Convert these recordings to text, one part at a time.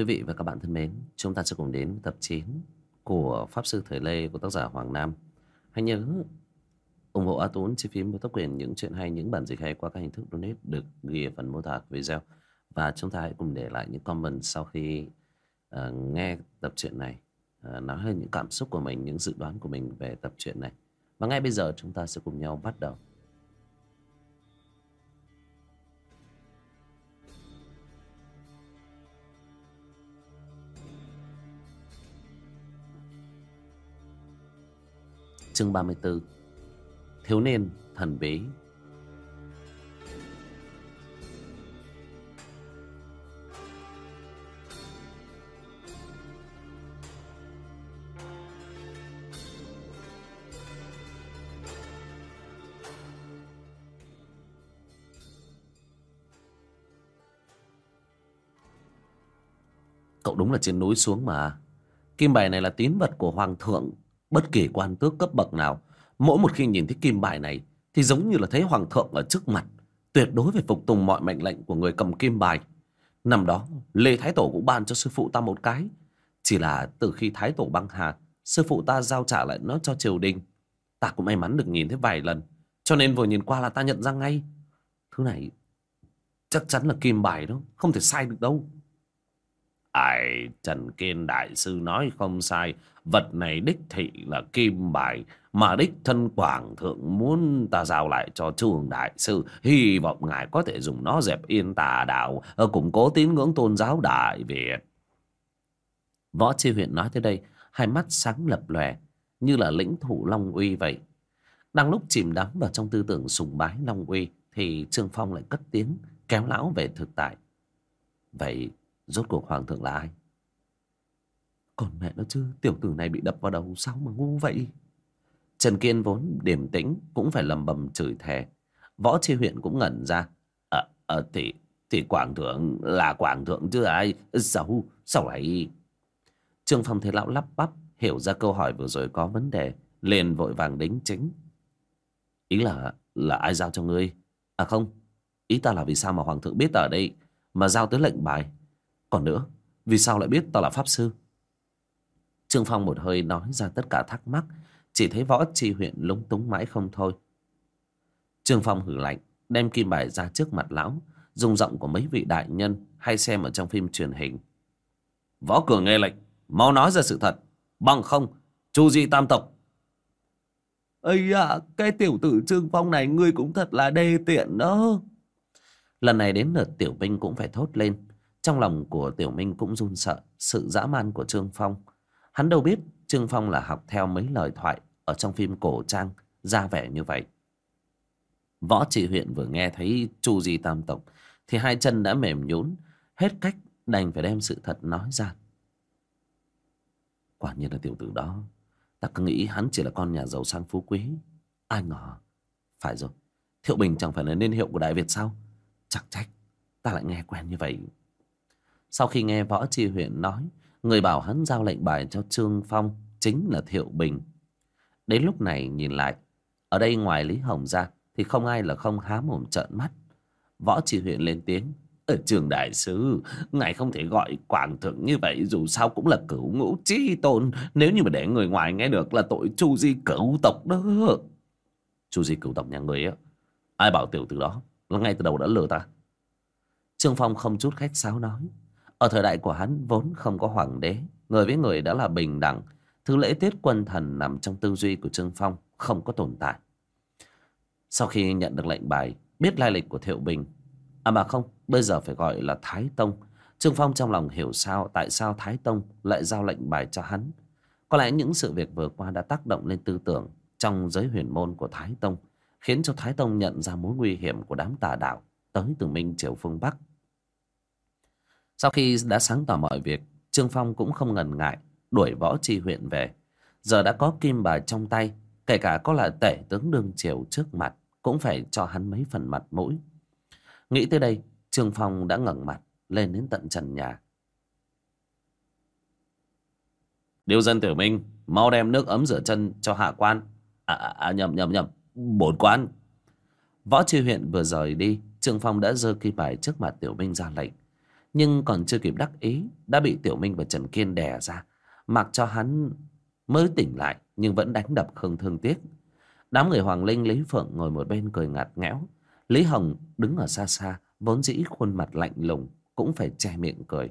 Quý vị và các bạn thân mến, chúng ta sẽ cùng đến tập 9 của Pháp Sư Thời Lê của tác giả Hoàng Nam. Hãy nhớ ủng hộ A tún chi phí mua tác quyền những chuyện hay, những bản dịch hay qua các hình thức donate được ghi ở phần mô tả video. Và chúng ta hãy cùng để lại những comment sau khi uh, nghe tập truyện này. Uh, nói hơn những cảm xúc của mình, những dự đoán của mình về tập truyện này. Và ngay bây giờ chúng ta sẽ cùng nhau bắt đầu. Chương 34 Thiếu niên thần bí. Cậu đúng là trên núi xuống mà. Kim bài này là tín vật của hoàng thượng. Bất kỳ quan tước cấp bậc nào, Mỗi một khi nhìn thấy kim bài này, Thì giống như là thấy hoàng thượng ở trước mặt, Tuyệt đối phải phục tùng mọi mệnh lệnh của người cầm kim bài. Năm đó, Lê Thái Tổ cũng ban cho sư phụ ta một cái, Chỉ là từ khi Thái Tổ băng hà, Sư phụ ta giao trả lại nó cho triều đình. Ta cũng may mắn được nhìn thấy vài lần, Cho nên vừa nhìn qua là ta nhận ra ngay. Thứ này Chắc chắn là kim bài đó, Không thể sai được đâu. Ai, Trần Kiên Đại Sư nói không sai. Vật này đích thị là kim bài Mà đích thân Quảng Thượng muốn ta giao lại cho trường Đại Sư. Hy vọng ngài có thể dùng nó dẹp yên tà đạo ờ, Củng cố tín ngưỡng tôn giáo Đại Việt. Võ Chi huyện nói tới đây, Hai mắt sáng lập lòe, Như là lĩnh thủ Long Uy vậy. Đang lúc chìm đắm vào trong tư tưởng sùng bái Long Uy, Thì Trương Phong lại cất tiếng, Kéo lão về thực tại. Vậy Rốt cuộc hoàng thượng là ai? Còn mẹ nó chứ Tiểu tử này bị đập vào đầu sao mà ngu vậy? Trần Kiên vốn điềm tĩnh Cũng phải lầm bầm chửi thề. Võ Chi huyện cũng ngẩn ra. Ờ à, thì thì quảng thượng là quảng thượng chứ ai? Sao sao lại Trương Phong thấy lão lắp bắp Hiểu ra câu hỏi vừa rồi có vấn đề liền vội vàng đính chính. Ý là là ai giao cho ngươi? À không Ý ta là vì sao mà hoàng thượng biết ở đây Mà giao tới lệnh bài? Còn nữa, vì sao lại biết tao là Pháp Sư? Trương Phong một hơi nói ra tất cả thắc mắc, chỉ thấy võ tri huyện lúng túng mãi không thôi. Trương Phong hử lạnh, đem kim bài ra trước mặt lão, dùng giọng của mấy vị đại nhân hay xem ở trong phim truyền hình. Võ Cường nghe lệnh, mau nói ra sự thật, bằng không, chu di tam tộc. Ây à, cái tiểu tử Trương Phong này ngươi cũng thật là đê tiện đó. Lần này đến lượt tiểu binh cũng phải thốt lên. Trong lòng của Tiểu Minh cũng run sợ sự dã man của Trương Phong. Hắn đâu biết Trương Phong là học theo mấy lời thoại ở trong phim cổ trang ra vẻ như vậy. Võ trị huyện vừa nghe thấy Chu Di Tam Tộc thì hai chân đã mềm nhũn, hết cách đành phải đem sự thật nói ra. Quả nhiên là tiểu tử đó. Ta cứ nghĩ hắn chỉ là con nhà giàu sang phú quý. Ai ngờ. Phải rồi. Thiệu Bình chẳng phải là niên hiệu của Đại Việt sao? Chắc trách. Ta lại nghe quen như vậy. Sau khi nghe Võ Tri huyện nói, người bảo hắn giao lệnh bài cho Trương Phong chính là Thiệu Bình. Đến lúc này nhìn lại, ở đây ngoài Lý Hồng ra thì không ai là không há mồm trợn mắt. Võ Tri huyện lên tiếng, ờ, ở trường đại sứ, ngài không thể gọi quảng thượng như vậy dù sao cũng là cửu ngũ chi tôn. Nếu như mà để người ngoài nghe được là tội chu di cửu tộc đó. Chu di cửu tộc nhà người á, ai bảo tiểu từ đó là ngay từ đầu đã lừa ta. Trương Phong không chút khách sáo nói. Ở thời đại của hắn, vốn không có hoàng đế, Người với người đã là bình đẳng. Thứ lễ tiết quân thần nằm trong tư duy của Trương Phong, Không có tồn tại. Sau khi nhận được lệnh bài, Biết lai lịch của Thiệu Bình À mà không, Bây giờ phải gọi là Thái Tông. Trương Phong trong lòng hiểu sao, Tại sao Thái Tông lại giao lệnh bài cho hắn. Có lẽ những sự việc vừa qua đã tác động lên tư tưởng Trong giới huyền môn của Thái Tông, Khiến cho Thái Tông nhận ra mối nguy hiểm của đám tà đạo Tới từ Minh Triều phương Bắc sau khi đã sáng tỏ mọi việc, Trương Phong cũng không ngần ngại đuổi võ tri huyện về. Giờ đã có kim bài trong tay, kể cả có là tể tướng đương triều trước mặt, cũng phải cho hắn mấy phần mặt mũi. Nghĩ tới đây, Trương Phong đã ngẩng mặt lên đến tận trần nhà. điêu dân tiểu minh, mau đem nước ấm rửa chân cho hạ quan. À, à, à nhầm nhầm nhầm, bổn quan. Võ tri huyện vừa rời đi, Trương Phong đã giơ kim bài trước mặt tiểu minh ra lệnh. Nhưng còn chưa kịp đắc ý, Đã bị Tiểu Minh và Trần Kiên đè ra. Mặc cho hắn mới tỉnh lại, Nhưng vẫn đánh đập không thương tiếc. Đám người Hoàng Linh, Lý Phượng ngồi một bên cười ngặt nghẽo. Lý Hồng đứng ở xa xa, Vốn dĩ khuôn mặt lạnh lùng, Cũng phải che miệng cười.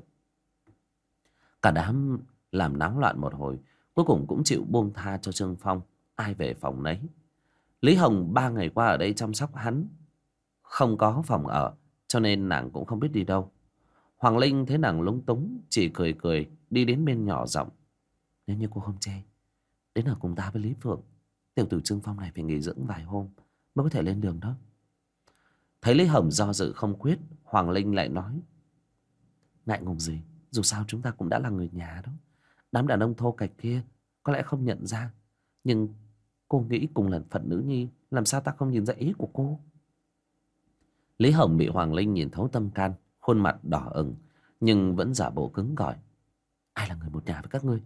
Cả đám làm náo loạn một hồi, Cuối cùng cũng chịu buông tha cho Trương Phong. Ai về phòng nấy. Lý Hồng ba ngày qua ở đây chăm sóc hắn. Không có phòng ở, Cho nên nàng cũng không biết đi đâu. Hoàng Linh thấy nàng lúng túng, Chỉ cười cười, đi đến bên nhỏ giọng. Nếu như cô không chê, Đến ở cùng ta với Lý Phượng, Tiểu tử Trương Phong này phải nghỉ dưỡng vài hôm Mới có thể lên đường đó. Thấy Lý Hồng do dự không quyết, Hoàng Linh lại nói, Ngại ngùng gì, Dù sao chúng ta cũng đã là người nhà đó. Đám đàn ông thô cạch kia Có lẽ không nhận ra, Nhưng cô nghĩ cùng là phận nữ nhi, Làm sao ta không nhìn ra ý của cô? Lý Hồng bị Hoàng Linh nhìn thấu tâm can Khuôn mặt đỏ ửng, Nhưng vẫn giả bộ cứng cỏi. Ai là người một nhà với các ngươi?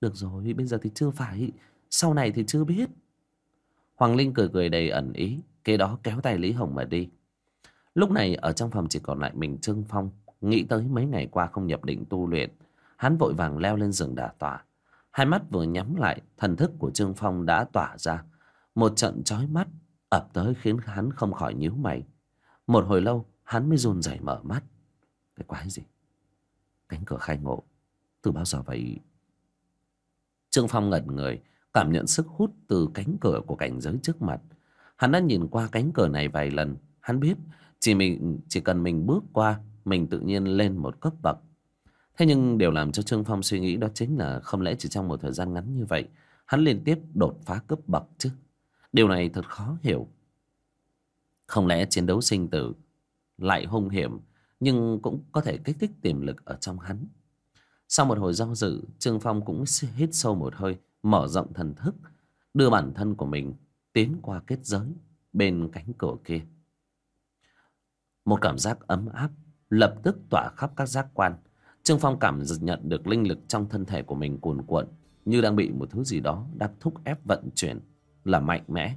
Được rồi, bây giờ thì chưa phải. Sau này thì chưa biết. Hoàng Linh cười cười đầy ẩn ý, Kế đó kéo tay Lý Hồng mà đi. Lúc này ở trong phòng chỉ còn lại mình Trương Phong, Nghĩ tới mấy ngày qua không nhập định tu luyện. Hắn vội vàng leo lên giường đả tỏa Hai mắt vừa nhắm lại, Thần thức của Trương Phong đã tỏa ra. Một trận chói mắt ập tới khiến hắn không khỏi nhíu mày. Một hồi lâu hắn mới run rẩy mở mắt. Cái quái gì? Cánh cửa khai ngộ. Từ bao giờ vậy? Trương Phong ngẩn người, Cảm nhận sức hút từ cánh cửa của cảnh giới trước mặt. Hắn đã nhìn qua cánh cửa này vài lần. Hắn biết chỉ mình, chỉ cần mình bước qua, Mình tự nhiên lên một cấp bậc. Thế nhưng điều làm cho Trương Phong suy nghĩ đó chính là Không lẽ chỉ trong một thời gian ngắn như vậy, Hắn liên tiếp đột phá cấp bậc chứ? Điều này thật khó hiểu. Không lẽ chiến đấu sinh tử lại hung hiểm Nhưng cũng có thể kích thích tiềm lực ở trong hắn Sau một hồi do dự Trương Phong cũng hít sâu một hơi Mở rộng thần thức Đưa bản thân của mình tiến qua kết giới bên cánh cửa kia. Một cảm giác ấm áp lập tức tỏa khắp các giác quan. Trương Phong cảm nhận được linh lực trong thân thể của mình cuồn cuộn như đang bị một thứ gì đó đang thúc ép vận chuyển là mạnh mẽ,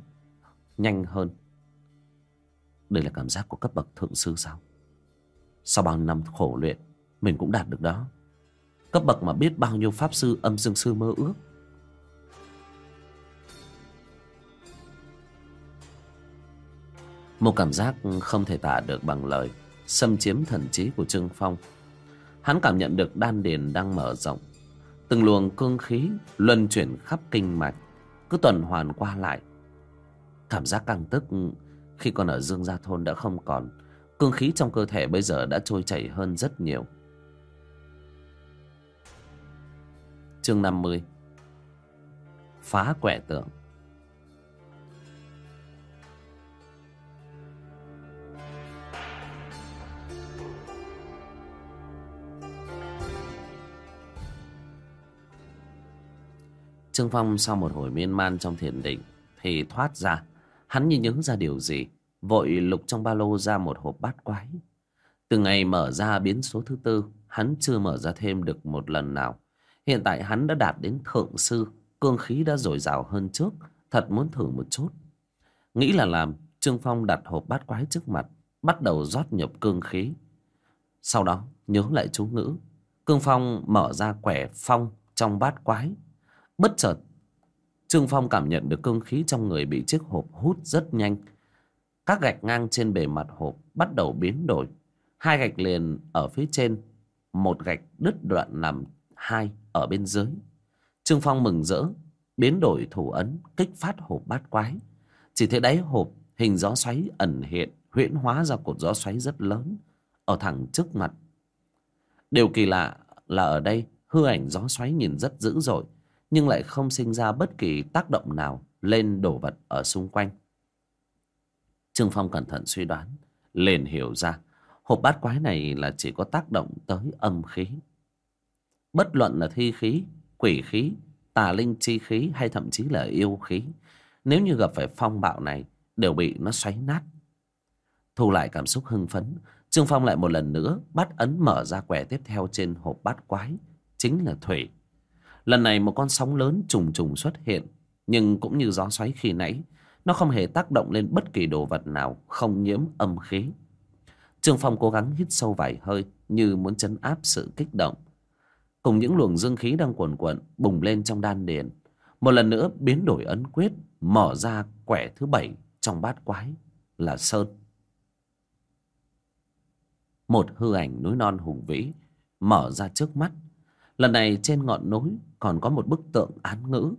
nhanh hơn. Đây là cảm giác của cấp bậc thượng sư sao? Sau bao năm khổ luyện, mình cũng đạt được đó. Cấp bậc mà biết bao nhiêu pháp sư âm dương sư mơ ước. Một cảm giác không thể tả được bằng lời Xâm chiếm thần trí của Trương Phong Hắn cảm nhận được đan điền đang mở rộng Từng luồng cương khí luân chuyển khắp kinh mạch Cứ tuần hoàn qua lại Cảm giác căng tức khi còn ở Dương Gia Thôn đã không còn, Cương khí trong cơ thể bây giờ đã trôi chảy hơn rất nhiều. Chương 50 Phá quẻ tượng. Trương Phong sau một hồi miên man trong thiền định thì thoát ra. Hắn như nhớ ra điều gì, vội lục trong ba lô ra một hộp bát quái. Từ ngày mở ra biến số thứ tư, hắn chưa mở ra thêm được một lần nào. Hiện tại hắn đã đạt đến thượng sư, cương khí đã dồi dào hơn trước, thật muốn thử một chút. Nghĩ là làm, Trương Phong đặt hộp bát quái trước mặt, bắt đầu rót nhập cương khí. Sau đó nhớ lại chú ngữ, Cương Phong mở ra quẻ phong trong bát quái Bất chợt Trương Phong cảm nhận được cương khí trong người bị chiếc hộp hút rất nhanh. Các gạch ngang trên bề mặt hộp bắt đầu biến đổi. Hai gạch liền ở phía trên, Một gạch đứt đoạn làm hai ở bên dưới. Trương Phong mừng rỡ, Biến đổi thủ ấn, Kích phát hộp bát quái. Chỉ thấy đáy hộp hình gió xoáy ẩn hiện, Huyễn hóa ra cột gió xoáy rất lớn, Ở thẳng trước mặt. Điều kỳ lạ là ở đây, Hư ảnh gió xoáy nhìn rất dữ dội nhưng lại không sinh ra bất kỳ tác động nào lên đồ vật ở xung quanh. Trương Phong cẩn thận suy đoán, liền hiểu ra hộp bát quái này là chỉ có tác động tới âm khí. Bất luận là thi khí, quỷ khí, tà linh chi khí hay thậm chí là yêu khí, nếu như gặp phải phong bạo này đều bị nó xoáy nát. Thu lại cảm xúc hưng phấn, Trương Phong lại một lần nữa bắt ấn mở ra quẻ tiếp theo trên hộp bát quái, chính là thủy. Lần này một con sóng lớn trùng trùng xuất hiện, Nhưng cũng như gió xoáy khi nãy, Nó không hề tác động lên bất kỳ đồ vật nào Không nhiễm âm khí Trương Phong cố gắng hít sâu vài hơi như muốn chấn áp sự kích động. Cùng những luồng dương khí đang cuồn cuộn bùng lên trong đan điền. Một lần nữa biến đổi ấn quyết mở ra quẻ thứ bảy trong bát quái là Sơn. Một hư ảnh núi non hùng vĩ mở ra trước mắt. Lần này trên ngọn núi còn có một bức tượng án ngữ.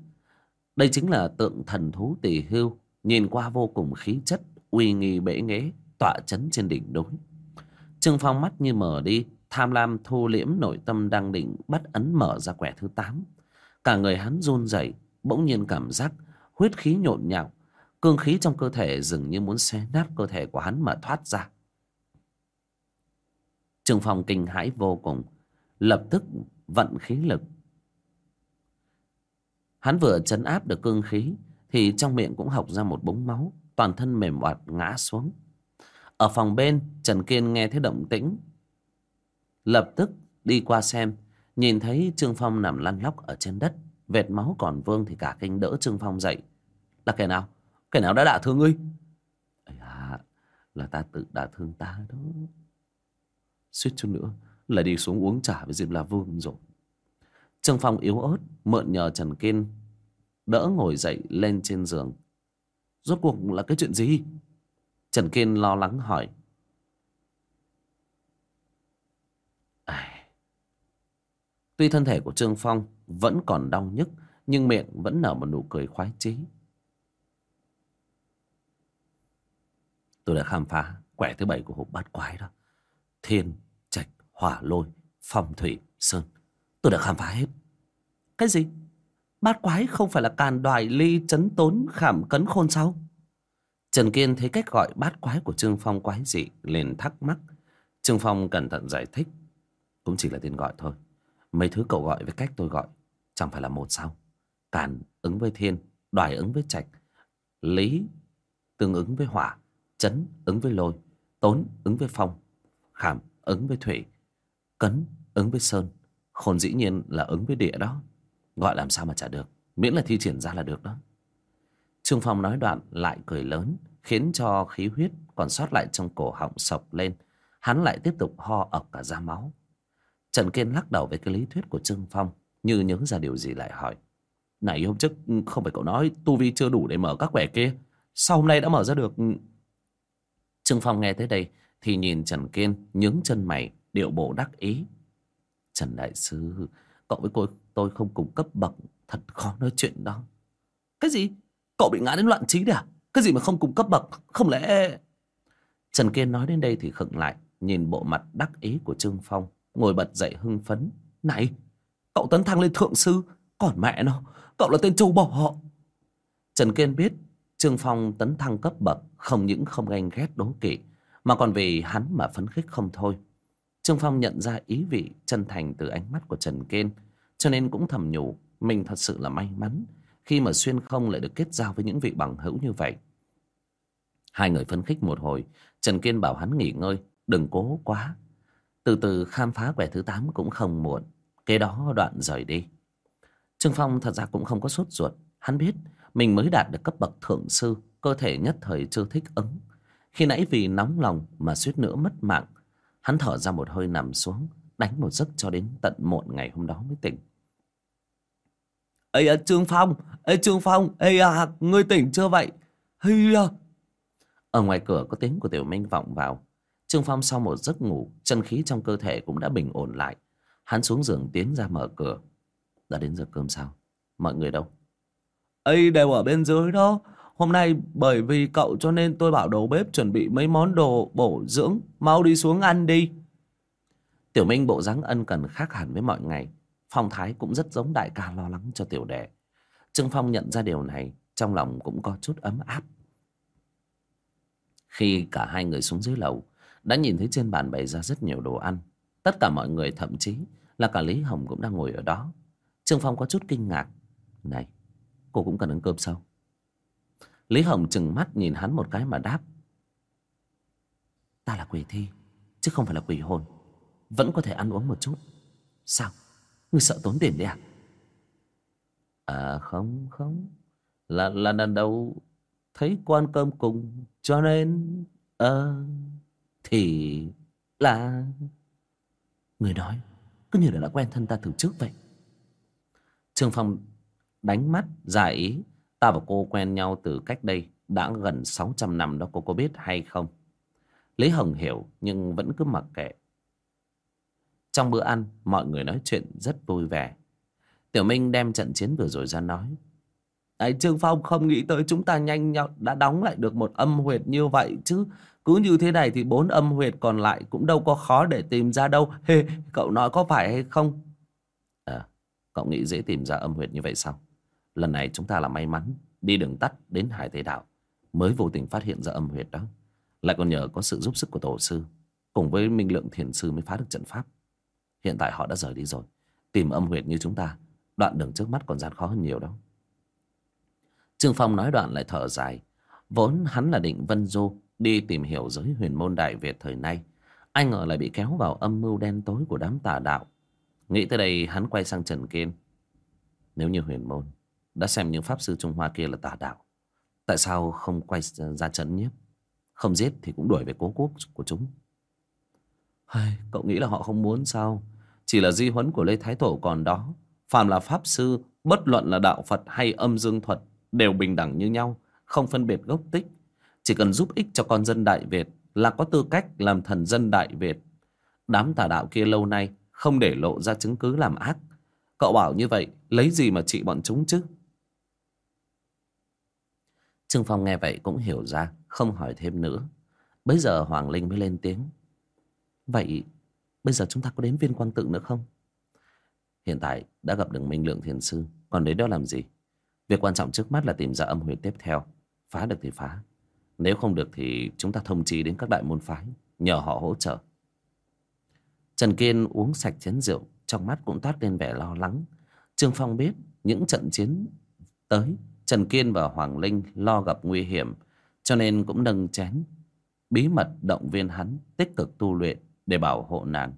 Đây chính là tượng thần thú tỷ hưu, nhìn qua vô cùng khí chất, uy nghi bể nghế, tọa chấn trên đỉnh núi. Trương Phong mắt như mở đi, tham lam thu liễm nội tâm đang định bắt ấn mở ra quẻ thứ tám. Cả người hắn run rẩy, bỗng nhiên cảm giác huyết khí nhộn nhạo, cương khí trong cơ thể dường như muốn xé nát cơ thể của hắn mà thoát ra. Trương Phong kinh hãi vô cùng, lập tức vận khí lực. Hắn vừa chấn áp được cương khí thì trong miệng cũng học ra một búng máu, toàn thân mềm oạt ngã xuống. Ở phòng bên, Trần Kiên nghe thấy động tĩnh. Lập tức đi qua xem, nhìn thấy Trương Phong nằm lăn lóc ở trên đất. Vệt máu còn vương thì cả kinh đỡ Trương Phong dậy. Là kẻ nào? Kẻ nào đã đả thương ngươi? À, là ta tự đả thương ta đó. Suýt chút nữa là đi xuống uống trà với Diệp La Vương rồi. Trương Phong yếu ớt, mượn nhờ Trần Kiên đỡ ngồi dậy lên trên giường. Rốt cuộc là cái chuyện gì? Trần Kiên lo lắng hỏi. À, tuy thân thể của Trương Phong vẫn còn đau nhức, nhưng miệng vẫn nở một nụ cười khoái chí. Tôi đã khám phá quẻ thứ bảy của hộp bát quái đó. Thiên, trạch, hỏa lôi, phong thủy, sơn. Tôi đã khám phá hết. Cái gì? Bát quái không phải là càn đoài ly chấn tốn khảm cấn khôn sao? Trần Kiên thấy cách gọi bát quái của Trương Phong quái dị liền thắc mắc. Trương Phong cẩn thận giải thích. Cũng chỉ là tên gọi thôi. Mấy thứ cậu gọi với cách tôi gọi chẳng phải là một sao. Càn ứng với thiên, đoài ứng với trạch, lý tương ứng với hỏa, chấn ứng với lôi, tốn ứng với phong, khảm ứng với thủy, cấn ứng với sơn, khôn dĩ nhiên là ứng với địa đó. Gọi làm sao mà trả được, miễn là thi triển ra là được đó. Trương Phong nói đoạn lại cười lớn, khiến cho khí huyết còn sót lại trong cổ họng sộc lên. Hắn lại tiếp tục ho ọc cả ra máu. Trần Kiên lắc đầu với cái lý thuyết của Trương Phong, như nhớ ra điều gì lại hỏi. Này hôm trước không phải cậu nói tu vi chưa đủ để mở các quẻ kia, sao hôm nay đã mở ra được? Trương Phong nghe tới đây thì nhìn Trần Kiên nhướng chân mày, điệu bộ đắc ý. Trần Đại Sư, cậu với cô tôi không cùng cấp bậc, thật khó nói chuyện đó. Cái gì? Cậu bị ngã đến loạn trí đấy à? Cái gì mà không cùng cấp bậc? Không lẽ... Trần Kiên nói đến đây thì khựng lại, nhìn bộ mặt đắc ý của Trương Phong, ngồi bật dậy hưng phấn. Này, cậu tấn thăng lên thượng sư, còn mẹ nó, cậu là tên châu bò họ. Trần Kiên biết Trương Phong tấn thăng cấp bậc không những không ganh ghét đố kỵ, mà còn vì hắn mà phấn khích không thôi. Trương Phong nhận ra ý vị chân thành từ ánh mắt của Trần Kiên, cho nên cũng thầm nhủ mình thật sự là may mắn khi mà xuyên không lại được kết giao với những vị bằng hữu như vậy. Hai người phấn khích một hồi, Trần Kiên bảo hắn nghỉ ngơi, đừng cố quá. Từ từ khám phá quẻ thứ 8 cũng không muộn, kế đó đoạn rời đi. Trương Phong thật ra cũng không có sốt ruột, hắn biết mình mới đạt được cấp bậc thượng sư, cơ thể nhất thời chưa thích ứng. Khi nãy vì nóng lòng mà suýt nữa mất mạng, hắn thở ra một hơi nằm xuống, đánh một giấc cho đến tận muộn ngày hôm đó mới tỉnh. Ê à, Trương Phong, ê Trương Phong, ê à, ngươi tỉnh chưa vậy? Hi à. Ở ngoài cửa có tiếng của Tiểu Minh vọng vào. Trương Phong sau một giấc ngủ, chân khí trong cơ thể cũng đã bình ổn lại. Hắn xuống giường tiến ra mở cửa. Đã đến giờ cơm sao? Mọi người đâu? Ê đều ở bên dưới đó. Hôm nay bởi vì cậu cho nên tôi bảo đầu bếp chuẩn bị mấy món đồ bổ dưỡng. Mau đi xuống ăn đi. Tiểu Minh bộ dáng ân cần khác hẳn với mọi ngày. Phong thái cũng rất giống đại ca lo lắng cho tiểu đệ. Trương Phong nhận ra điều này, trong lòng cũng có chút ấm áp. Khi cả hai người xuống dưới lầu, đã nhìn thấy trên bàn bày ra rất nhiều đồ ăn. Tất cả mọi người thậm chí là cả Lý Hồng cũng đang ngồi ở đó. Trương Phong có chút kinh ngạc. Này, cô cũng cần ăn cơm sao? Lý Hồng chừng mắt nhìn hắn một cái mà đáp. Ta là quỷ thi, chứ không phải là quỷ hồn. Vẫn có thể ăn uống một chút. Sao? Ngươi sợ tốn tiền đấy à? À không không Là là lần đầu Thấy quan cơm cùng Cho nên Ờ Thì là Người nói Cứ như là đã quen thân ta từ trước vậy Trương Phong đánh mắt giải ý Ta và cô quen nhau từ cách đây Đã gần 600 năm đó cô có biết hay không Lý Hồng hiểu Nhưng vẫn cứ mặc kệ Trong bữa ăn Mọi người nói chuyện rất vui vẻ Tiểu Minh đem trận chiến vừa rồi ra nói Ấy, Trương Phong không nghĩ tới chúng ta nhanh nhau đã đóng lại được một âm huyệt như vậy chứ. Cứ như thế này thì bốn âm huyệt còn lại cũng đâu có khó để tìm ra đâu. Hê, cậu nói có phải hay không? À, cậu nghĩ dễ tìm ra âm huyệt như vậy sao? Lần này chúng ta là may mắn, đi đường tắt đến Hải Thế Đạo. Mới vô tình phát hiện ra âm huyệt đó. Lại còn nhờ có sự giúp sức của tổ sư. Cùng với Minh Lượng Thiền Sư mới phá được trận pháp. Hiện tại họ đã rời đi rồi. Tìm âm huyệt như chúng ta, đoạn đường trước mắt còn gian khó hơn nhiều đâu. Trương Phong nói đoạn lại thở dài. Vốn hắn là định Vân Du đi tìm hiểu giới huyền môn Đại Việt thời nay. Anh ngờ lại bị kéo vào âm mưu đen tối của đám tà đạo. Nghĩ tới đây hắn quay sang Trần Kiên. Nếu như huyền môn đã xem những pháp sư Trung Hoa kia là tà đạo. Tại sao không quay ra chấn nhé? Không giết thì cũng đuổi về cố quốc của chúng. Hay, cậu nghĩ là họ không muốn sao? Chỉ là di huấn của Lê Thái Tổ còn đó. Phàm là pháp sư, bất luận là đạo Phật hay âm dương thuật đều bình đẳng như nhau, không phân biệt gốc tích. Chỉ cần giúp ích cho con dân Đại Việt là có tư cách làm thần dân Đại Việt. Đám tà đạo kia lâu nay không để lộ ra chứng cứ làm ác. Cậu bảo như vậy, lấy gì mà trị bọn chúng chứ? Trương Phong nghe vậy cũng hiểu ra, không hỏi thêm nữa. Bây giờ Hoàng Linh mới lên tiếng. Vậy, bây giờ chúng ta có đến viên quang tự nữa không? Hiện tại đã gặp được Minh Lượng Thiền Sư, còn đến đó làm gì? Việc quan trọng trước mắt là tìm ra âm huyệt tiếp theo. Phá được thì phá. Nếu không được thì chúng ta thông chí đến các đại môn phái. Nhờ họ hỗ trợ. Trần Kiên uống sạch chén rượu. Trong mắt cũng toát lên vẻ lo lắng. Trương Phong biết những trận chiến tới. Trần Kiên và Hoàng Linh lo gặp nguy hiểm. Cho nên cũng nâng chén. Bí mật động viên hắn tích cực tu luyện để bảo hộ nàng.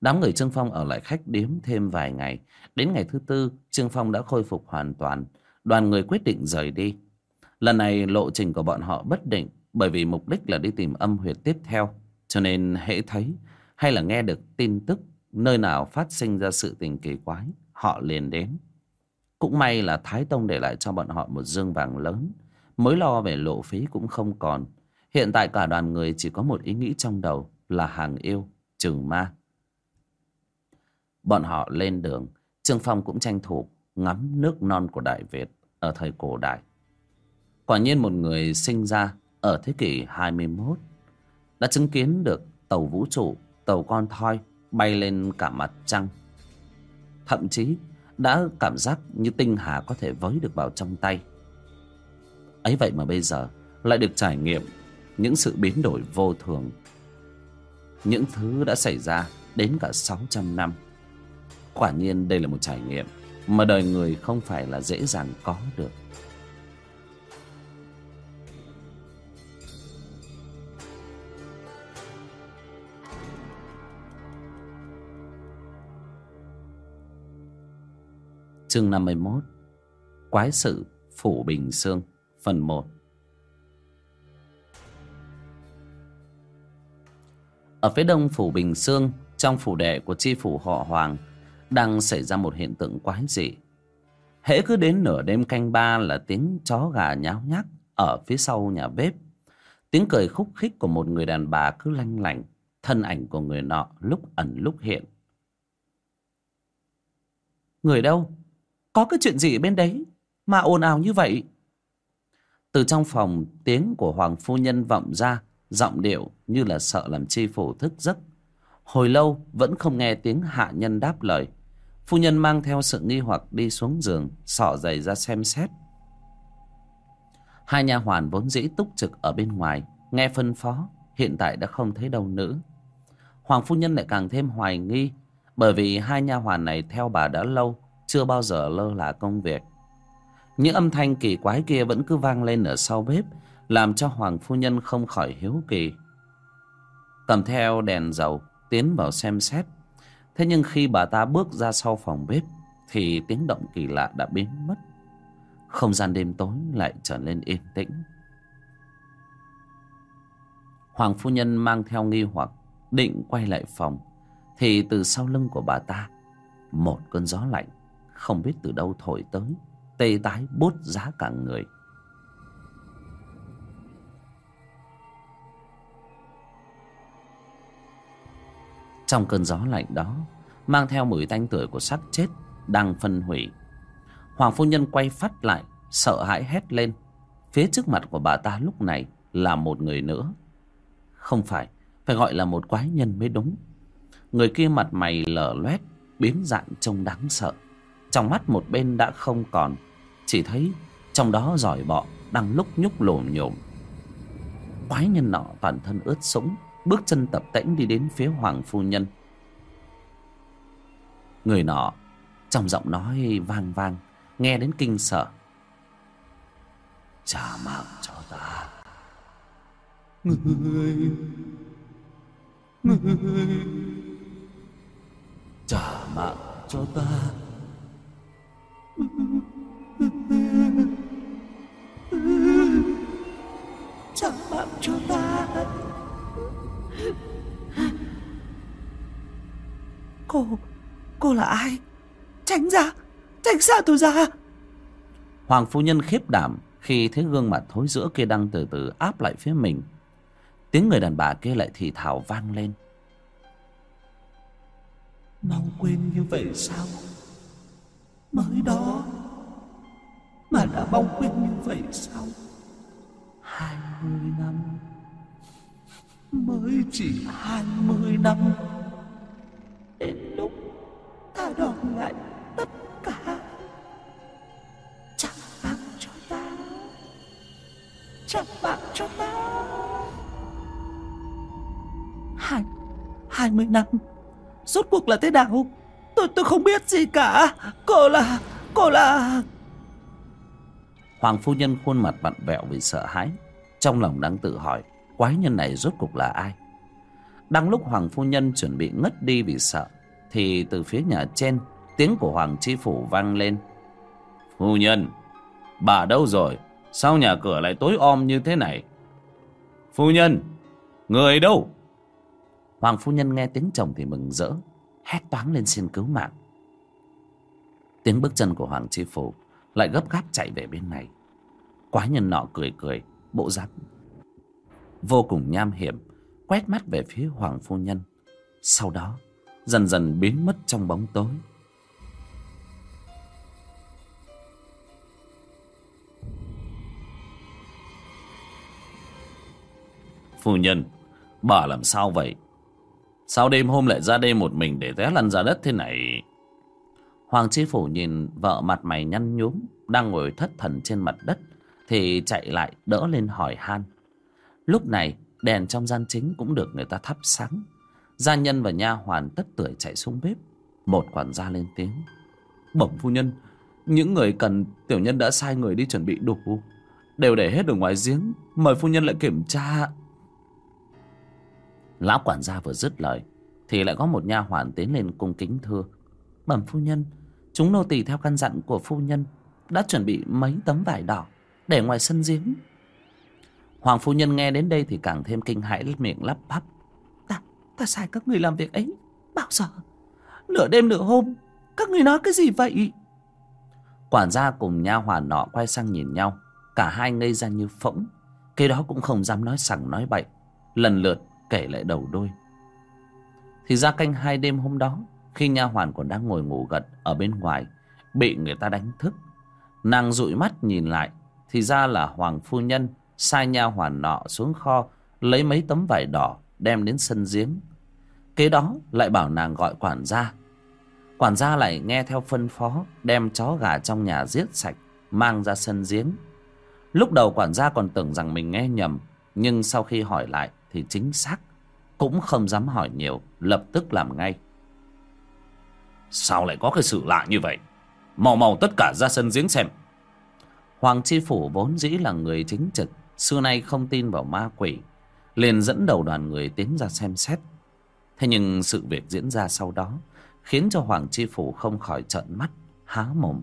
Đám người Trương Phong ở lại khách điếm thêm vài ngày. Đến ngày thứ tư, Trương Phong đã khôi phục hoàn toàn. Đoàn người quyết định rời đi. Lần này lộ trình của bọn họ bất định bởi vì mục đích là đi tìm âm huyệt tiếp theo. Cho nên hễ thấy hay là nghe được tin tức nơi nào phát sinh ra sự tình kỳ quái, họ liền đến. Cũng may là Thái Tông để lại cho bọn họ một dương vàng lớn. Mới lo về lộ phí cũng không còn. Hiện tại cả đoàn người chỉ có một ý nghĩ trong đầu là hàng yêu, trừ ma. Bọn họ lên đường, Trương Phong cũng tranh thủ ngắm nước non của Đại Việt ở thời cổ đại. Quả nhiên một người sinh ra ở thế kỷ 21 đã chứng kiến được tàu vũ trụ, tàu con thoi bay lên cả mặt trăng. Thậm chí đã cảm giác như tinh hà có thể với được vào trong tay. Ấy vậy mà bây giờ lại được trải nghiệm những sự biến đổi vô thường. Những thứ đã xảy ra đến cả 600 năm. Quả nhiên đây là một trải nghiệm mà đời người không phải là dễ dàng có được. Chương 51 Quái sự Phủ Bình Sương Phần 1 Ở phía đông Phủ Bình Sương Trong phủ đệ của chi phủ họ Hoàng đang xảy ra một hiện tượng quái dị. Hễ cứ đến nửa đêm canh ba là tiếng chó gà nháo nhác ở phía sau nhà bếp. Tiếng cười khúc khích của một người đàn bà cứ lanh lảnh, thân ảnh của người nọ lúc ẩn lúc hiện. Người đâu? Có cái chuyện gì ở bên đấy mà ồn ào như vậy? Từ trong phòng tiếng của Hoàng Phu Nhân vọng ra, giọng điệu như là sợ làm chi phủ thức giấc. Hồi lâu vẫn không nghe tiếng hạ nhân đáp lời. Phu nhân mang theo sự nghi hoặc đi xuống giường, sọ giày ra xem xét. Hai nha hoàn vốn dĩ túc trực ở bên ngoài, nghe phân phó, hiện tại đã không thấy đâu nữa. Hoàng phu nhân lại càng thêm hoài nghi, bởi vì hai nha hoàn này theo bà đã lâu, chưa bao giờ lơ là công việc. Những âm thanh kỳ quái kia vẫn cứ vang lên ở sau bếp, làm cho Hoàng phu nhân không khỏi hiếu kỳ. Cầm theo đèn dầu, tiến vào xem xét Thế nhưng khi bà ta bước ra sau phòng bếp Thì tiếng động kỳ lạ đã biến mất Không gian đêm tối lại trở nên yên tĩnh Hoàng phu nhân mang theo nghi hoặc định quay lại phòng thì từ sau lưng của bà ta một cơn gió lạnh không biết từ đâu thổi tới, tê tái bút giá cả người. Trong cơn gió lạnh đó, mang theo mùi tanh tưởi của xác chết đang phân hủy, hoàng phu nhân quay phát lại, sợ hãi hét lên. Phía trước mặt của bà ta lúc này là một người nữa. Không phải phải gọi là một quái nhân mới đúng. Người kia mặt mày lở loét, biến dạng trông đáng sợ trong mắt một bên đã không còn, chỉ thấy trong đó giỏi bọ đang lúc nhúc lồm nhổm quái nhân nọ toàn thân ướt sũng, bước chân tập tễnh đi đến phía hoàng phu nhân. Người nọ trong giọng nói vang vang, nghe đến kinh sợ. Trả mạng cho ta. Người người trả mạng cho ta trả mạng cho ta Cô Cô là ai? Tránh ra Tránh xa tôi ra. Hoàng phu nhân khiếp đảm Khi thấy gương mặt thối giữa kia đang từ từ áp lại phía mình. Tiếng người đàn bà kia lại thì thào vang lên. Mau quên như vậy sao Mới đó Mà đã mau quên như vậy sao? Hai mươi năm. Mới chỉ hai mươi năm. Đến lúc Ta đòi lại tất cả Trả mạng cho ta Trả mạng cho ta. Hai Hai mươi năm. Rốt cuộc là thế nào Tôi tôi không biết gì cả. Cô là Cô là Hoàng phu nhân khuôn mặt vặn vẹo vì sợ hãi. Trong lòng đang tự hỏi, Quái nhân này rốt cuộc là ai? Đang lúc Hoàng phu nhân chuẩn bị ngất đi vì sợ, Thì từ phía nhà trên, Tiếng của Hoàng Chi Phủ vang lên. Phu nhân, Bà đâu rồi? Sao nhà cửa lại tối om như thế này? Phu nhân, Người đâu? Hoàng phu nhân nghe tiếng chồng thì mừng rỡ. Hét toáng lên xin cứu mạng. Tiếng bước chân của Hoàng Chi Phủ Lại gấp gáp chạy về bên này. Quái nhân nọ cười cười, Bộ dáng Vô cùng nham hiểm, Quét mắt về phía Hoàng phu nhân. Sau đó, Dần dần biến mất trong bóng tối. Phu nhân, Bà làm sao vậy? Sao đêm hôm lại ra đây một mình để té lăn ra đất thế này. Hoàng Chi Phủ nhìn vợ mặt mày nhăn nhúm, Đang ngồi thất thần trên mặt đất, Thì chạy lại đỡ lên hỏi han. Lúc này, đèn trong gian chính cũng được người ta thắp sáng. Gia nhân và nha hoàn tất tuổi chạy xuống bếp. Một quản gia lên tiếng. Bẩm phu nhân, Những người cần tiểu nhân đã sai người đi chuẩn bị đủ. Đều để hết ở ngoài giếng, Mời phu nhân lại kiểm tra. Lão quản gia vừa dứt lời Thì lại có một nha hoàn tiến lên cung kính thưa. Bẩm phu nhân Chúng nô tỳ theo căn dặn của phu nhân Đã chuẩn bị mấy tấm vải đỏ Để ngoài sân giếng. Hoàng phu nhân nghe đến đây thì càng thêm kinh hãi miệng lắp bắp. Ta, ta sai các người làm việc ấy Bao giờ? Nửa đêm nửa hôm Các người nói cái gì vậy? Quản gia cùng nha hoàn nọ quay sang nhìn nhau Cả hai ngây ra như phỗng. Cái đó cũng không dám nói sằng nói bậy. Lần lượt kể lại đầu đôi. Thì ra canh hai đêm hôm đó, khi nha hoàn còn đang ngồi ngủ gật ở bên ngoài, bị người ta đánh thức. Nàng dụi mắt nhìn lại, thì ra là hoàng phu nhân sai nha hoàn nọ xuống kho, lấy mấy tấm vải đỏ đem đến sân giếng. Kế đó lại bảo nàng gọi quản gia. Quản gia lại nghe theo phân phó đem chó gà trong nhà giết sạch, mang ra sân giếng. Lúc đầu quản gia còn tưởng rằng mình nghe nhầm, nhưng sau khi hỏi lại thì chính xác cũng không dám hỏi nhiều, lập tức làm ngay. Sao lại có cái sự lạ như vậy? Mau mau tất cả ra sân giếng xem. Hoàng chi phủ vốn dĩ là người chính trực, xưa nay không tin vào ma quỷ, liền dẫn đầu đoàn người tiến ra xem xét. Thế nhưng sự việc diễn ra sau đó khiến cho hoàng chi phủ không khỏi trợn mắt, há mồm.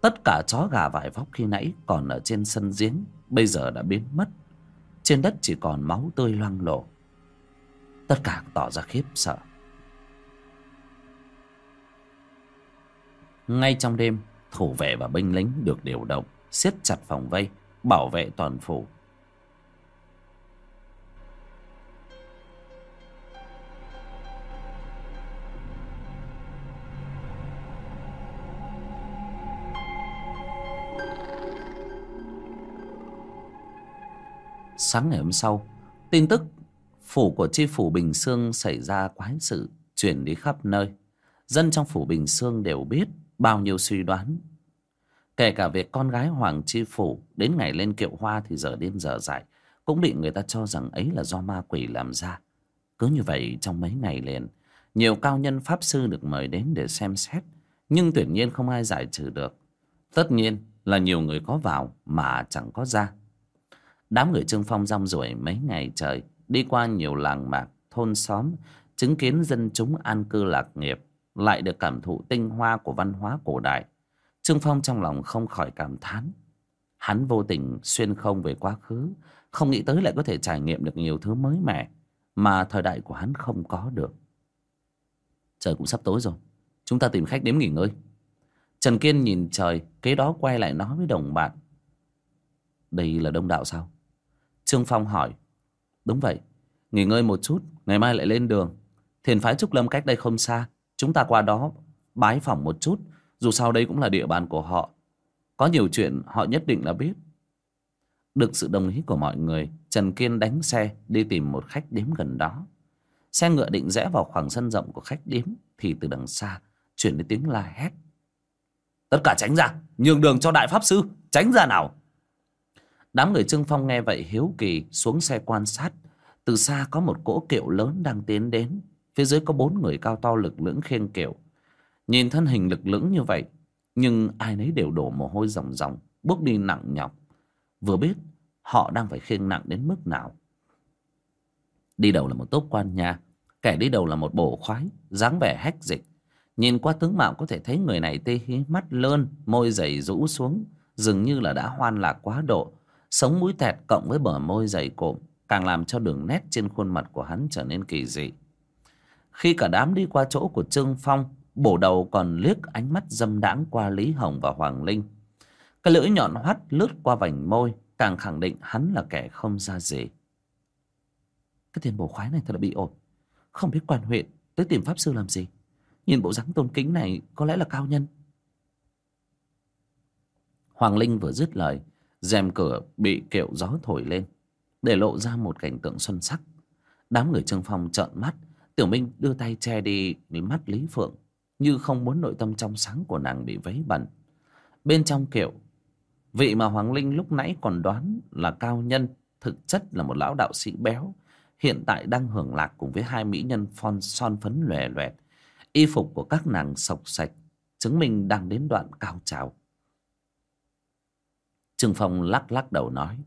Tất cả chó gà vải vóc khi nãy còn ở trên sân giếng, bây giờ đã biến mất trên đất chỉ còn máu tươi loang lổ. Tất cả tỏ ra khiếp sợ. Ngay trong đêm, thủ vệ và binh lính được điều động, siết chặt phòng vây, bảo vệ toàn phủ. Sáng ngày hôm sau, tin tức phủ của tri phủ bình sương xảy ra quái sự chuyển đi khắp nơi. Dân trong phủ bình sương đều biết bao nhiêu suy đoán. Kể cả việc con gái hoàng tri phủ đến ngày lên kiệu hoa thì giờ đêm giờ dại, cũng bị người ta cho rằng ấy là do ma quỷ làm ra. Cứ như vậy trong mấy ngày liền, nhiều cao nhân pháp sư được mời đến để xem xét, nhưng tuyển nhiên không ai giải trừ được. Tất nhiên là nhiều người có vào mà chẳng có ra đám người trương phong rong ruổi mấy ngày trời, đi qua nhiều làng mạc, thôn xóm, chứng kiến dân chúng an cư lạc nghiệp, lại được cảm thụ tinh hoa của văn hóa cổ đại. Trương phong trong lòng không khỏi cảm thán. Hắn vô tình xuyên không về quá khứ, không nghĩ tới lại có thể trải nghiệm được nhiều thứ mới mẻ mà thời đại của hắn không có được. Trời cũng sắp tối rồi, chúng ta tìm khách đếm nghỉ ngơi. Trần kiên nhìn trời, kế đó quay lại nói với đồng bạn. Đây là đông đạo sao? Trương phong hỏi. Đúng vậy, nghỉ ngơi một chút, ngày mai lại lên đường. Thiền phái trúc lâm cách đây không xa, chúng ta qua đó bái phỏng một chút, dù sao đây cũng là địa bàn của họ. Có nhiều chuyện họ nhất định là biết. Được sự đồng ý của mọi người, trần kiên đánh xe đi tìm một khách điếm gần đó. Xe ngựa định rẽ vào khoảng sân rộng của khách điếm, thì từ đằng xa chuyển đến tiếng la hét. Tất cả tránh ra, nhường đường cho đại pháp sư, tránh ra nào đám người trương phong nghe vậy hiếu kỳ xuống xe quan sát. Từ xa có một cỗ kiệu lớn đang tiến đến. Phía dưới có bốn người cao to lực lưỡng khiêng kiệu. Nhìn thân hình lực lưỡng như vậy, nhưng ai nấy đều đổ mồ hôi ròng ròng, bước đi nặng nhọc. Vừa biết họ đang phải khiêng nặng đến mức nào. Đi đầu là một tốp quan nhà, kẻ đi đầu là một bổ khoái, dáng vẻ hách dịch. Nhìn qua tướng mạo có thể thấy người này tê hí mắt lơn, môi dày rũ xuống, dường như là đã hoan lạc quá độ sống mũi tẹt cộng với bờ môi dày cộm càng làm cho đường nét trên khuôn mặt của hắn trở nên kỳ dị. Khi cả đám đi qua chỗ của trương phong, bổ đầu còn liếc ánh mắt dâm đãng qua lý hồng và hoàng linh. Cái lưỡi nhọn hoắt lướt qua vành môi, càng khẳng định hắn là kẻ không ra gì. Cái tiền bổ khoái này thật là bị ổn. Không biết quan huyện tới tìm pháp sư làm gì. Nhìn bộ dáng tôn kính này có lẽ là cao nhân. Hoàng linh vừa dứt lời rèm cửa bị kiệu gió thổi lên, để lộ ra một cảnh tượng xuân sắc. Đám người trương phong trợn mắt, tiểu minh đưa tay che đi mắt lý phượng, như không muốn nội tâm trong sáng của nàng bị vấy bẩn. Bên trong kiệu vị mà hoàng linh lúc nãy còn đoán là cao nhân, thực chất là một lão đạo sĩ béo, hiện tại đang hưởng lạc cùng với hai mỹ nhân phon son phấn lòe loẹt. Y phục của các nàng sộc sạch, chứng minh đang đến đoạn cao trào trương phong lắc lắc đầu nói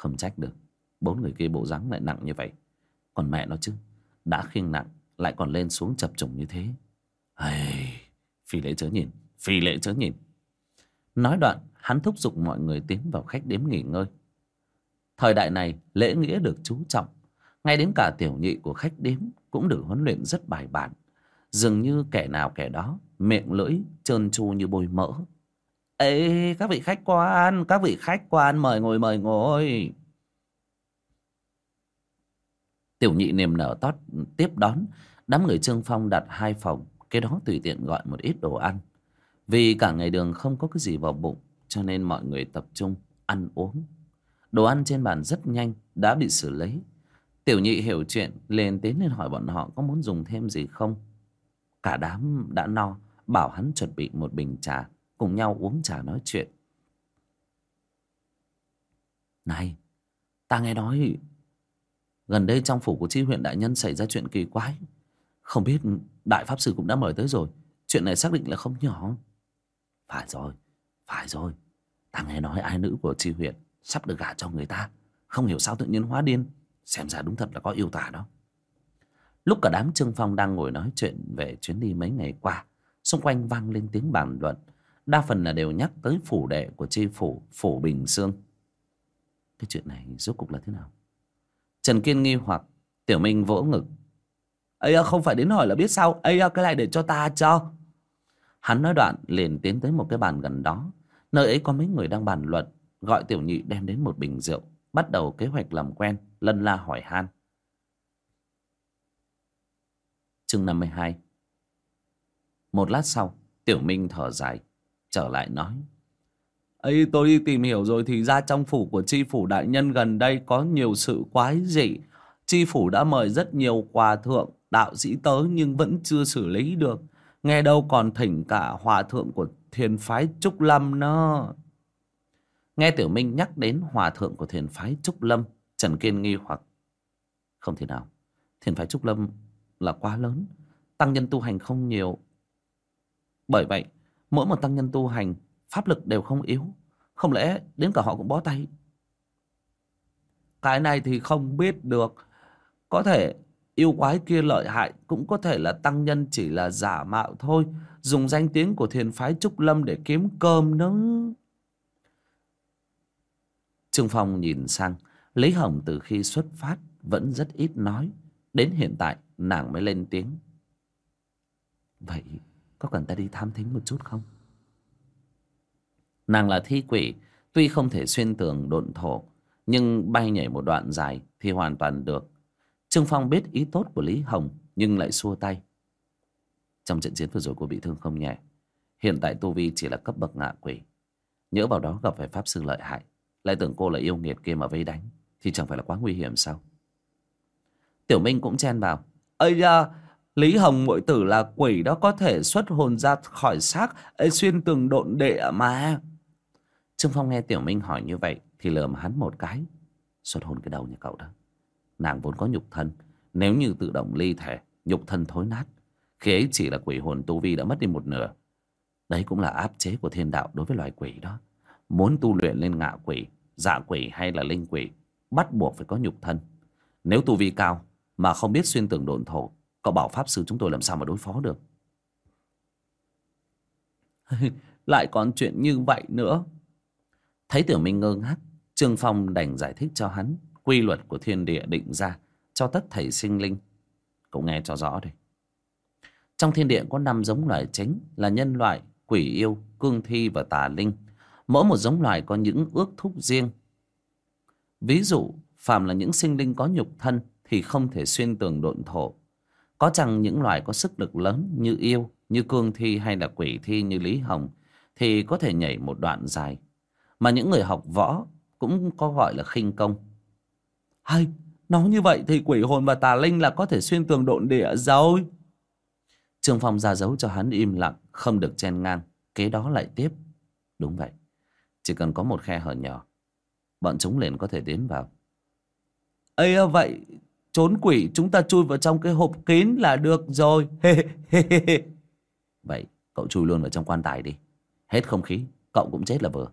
không trách được bốn người kia bộ dáng lại nặng như vậy. Còn mẹ nó chứ đã khiêng nặng lại còn lên xuống chập trùng như thế. Ây, phi lễ chớ nhìn phi lễ chớ nhìn. Nói đoạn hắn thúc giục mọi người tiến vào khách đếm nghỉ ngơi. Thời đại này lễ nghĩa được chú trọng. Ngay đến cả tiểu nhị của khách đếm cũng được huấn luyện rất bài bản. Dường như kẻ nào kẻ đó miệng lưỡi trơn tru như bôi mỡ ê, các vị khách quan, các vị khách quan, mời ngồi mời ngồi. Tiểu nhị niềm nở tót, tiếp đón. Đám người trương phong đặt hai phòng, cái đó tùy tiện gọi một ít đồ ăn. Vì cả ngày đường không có cái gì vào bụng, cho nên mọi người tập trung ăn uống. Đồ ăn trên bàn rất nhanh, đã bị xử lý. Tiểu nhị hiểu chuyện, lên tiến lên hỏi bọn họ có muốn dùng thêm gì không. Cả đám đã no, bảo hắn chuẩn bị một bình trà cùng nhau uống trà nói chuyện. Này, ta nghe nói gần đây trong phủ của chi huyện đại nhân xảy ra chuyện kỳ quái. Không biết đại pháp sư cũng đã mời tới rồi. Chuyện này xác định là không nhỏ. Phải rồi phải rồi. Ta nghe nói ai nữ của chi huyện sắp được gả cho người ta. Không hiểu sao tự nhiên hóa điên. Xem ra đúng thật là có yêu tả đó. Lúc cả đám trương phong đang ngồi nói chuyện về chuyến đi mấy ngày qua, xung quanh vang lên tiếng bàn luận đa phần là đều nhắc tới phủ đệ của tri phủ phủ bình sương Cái chuyện này rốt cục là thế nào? Trần Kiên nghi hoặc, Tiểu Minh vỗ ngực. Ấy không phải đến hỏi là biết sao? Ấy cái này để cho ta cho. Hắn nói đoạn, liền tiến tới một cái bàn gần đó. Nơi ấy có mấy người đang bàn luận, gọi tiểu nhị đem đến một bình rượu, bắt đầu kế hoạch làm quen, lân la hỏi han. Chương năm mươi hai. Một lát sau, tiểu minh thở dài trở lại nói. Ấy tôi đi tìm hiểu rồi thì ra trong phủ của tri phủ đại nhân gần đây có nhiều sự quái dị. Tri phủ đã mời rất nhiều hòa thượng, đạo sĩ tới nhưng vẫn chưa xử lý được. Nghe đâu còn thỉnh cả hòa thượng của thiền phái trúc lâm nó nghe tiểu minh nhắc đến hòa thượng của thiền phái trúc lâm, trần kiên nghi hoặc. Không thể nào, thiền phái trúc lâm là quá lớn, tăng nhân tu hành không nhiều. Bởi vậy mỗi một tăng nhân tu hành, pháp lực đều không yếu. Không lẽ đến cả họ cũng bó tay? Cái này thì không biết được. Có thể yêu quái kia lợi hại cũng có thể là tăng nhân chỉ là giả mạo thôi. Dùng danh tiếng của thiền phái trúc lâm để kiếm cơm nữa. Trương phong nhìn sang, lý hồng từ khi xuất phát vẫn rất ít nói. Đến hiện tại, nàng mới lên tiếng. Vậy có cần ta đi tham thính một chút không nàng là thi quỷ tuy không thể xuyên tường độn thổ nhưng bay nhảy một đoạn dài thì hoàn toàn được Trương Phong biết ý tốt của Lý Hồng nhưng lại xua tay. Trong trận chiến vừa rồi cô bị thương không nhẹ. Hiện tại Tu Vi chỉ là cấp bậc ngạ quỷ. Nhớ vào đó gặp phải Pháp Sư lợi hại. Lại tưởng cô là yêu nghiệt kia mà vây đánh. Thì chẳng phải là quá nguy hiểm sao? Tiểu Minh cũng chen vào. Ây da, Lý Hồng muội tử là quỷ đó có thể xuất hồn ra khỏi xác xuyên tường độn địa mà. Trương Phong nghe Tiểu Minh hỏi như vậy thì lườm hắn một cái. Xuất hồn cái đầu như cậu đó nàng vốn có nhục thân, nếu như tự động ly thể, nhục thân thối nát, khi ấy chỉ là quỷ hồn tu vi đã mất đi một nửa đấy cũng là áp chế của thiên đạo đối với loài quỷ đó muốn tu luyện lên ngạ quỷ dạ quỷ hay là linh quỷ, bắt buộc phải có nhục thân nếu tu vi cao mà không biết xuyên tường độn thổ cậu bảo pháp sư chúng tôi làm sao mà đối phó được? Lại còn chuyện như vậy nữa. Thấy tiểu minh ngơ ngác, trương phong đành giải thích cho hắn quy luật của thiên địa định ra cho tất thảy sinh linh. Cậu nghe cho rõ đi. trong thiên địa có năm giống loài chính là nhân loại, quỷ yêu, cương thi và tà linh. Mỗi một giống loài có những ước thúc riêng. Ví dụ, phàm là những sinh linh có nhục thân thì không thể xuyên tường độn thổ có chăng những loài có sức lực lớn như yêu như cương thi hay là quỷ thi như lý hồng thì có thể nhảy một đoạn dài mà những người học võ cũng có gọi là khinh công hay, nói như vậy thì quỷ hồn và tà linh là có thể xuyên tường độn địa rồi. Trương Phong ra dấu cho hắn im lặng, không được chen ngang. Kế đó lại tiếp. Đúng vậy, chỉ cần có một khe hở nhỏ, bọn chúng liền có thể tiến vào. Ây vậy, trốn quỷ chúng ta chui vào trong cái hộp kín là được rồi. vậy, cậu chui luôn vào trong quan tài đi. Hết không khí, cậu cũng chết là vừa.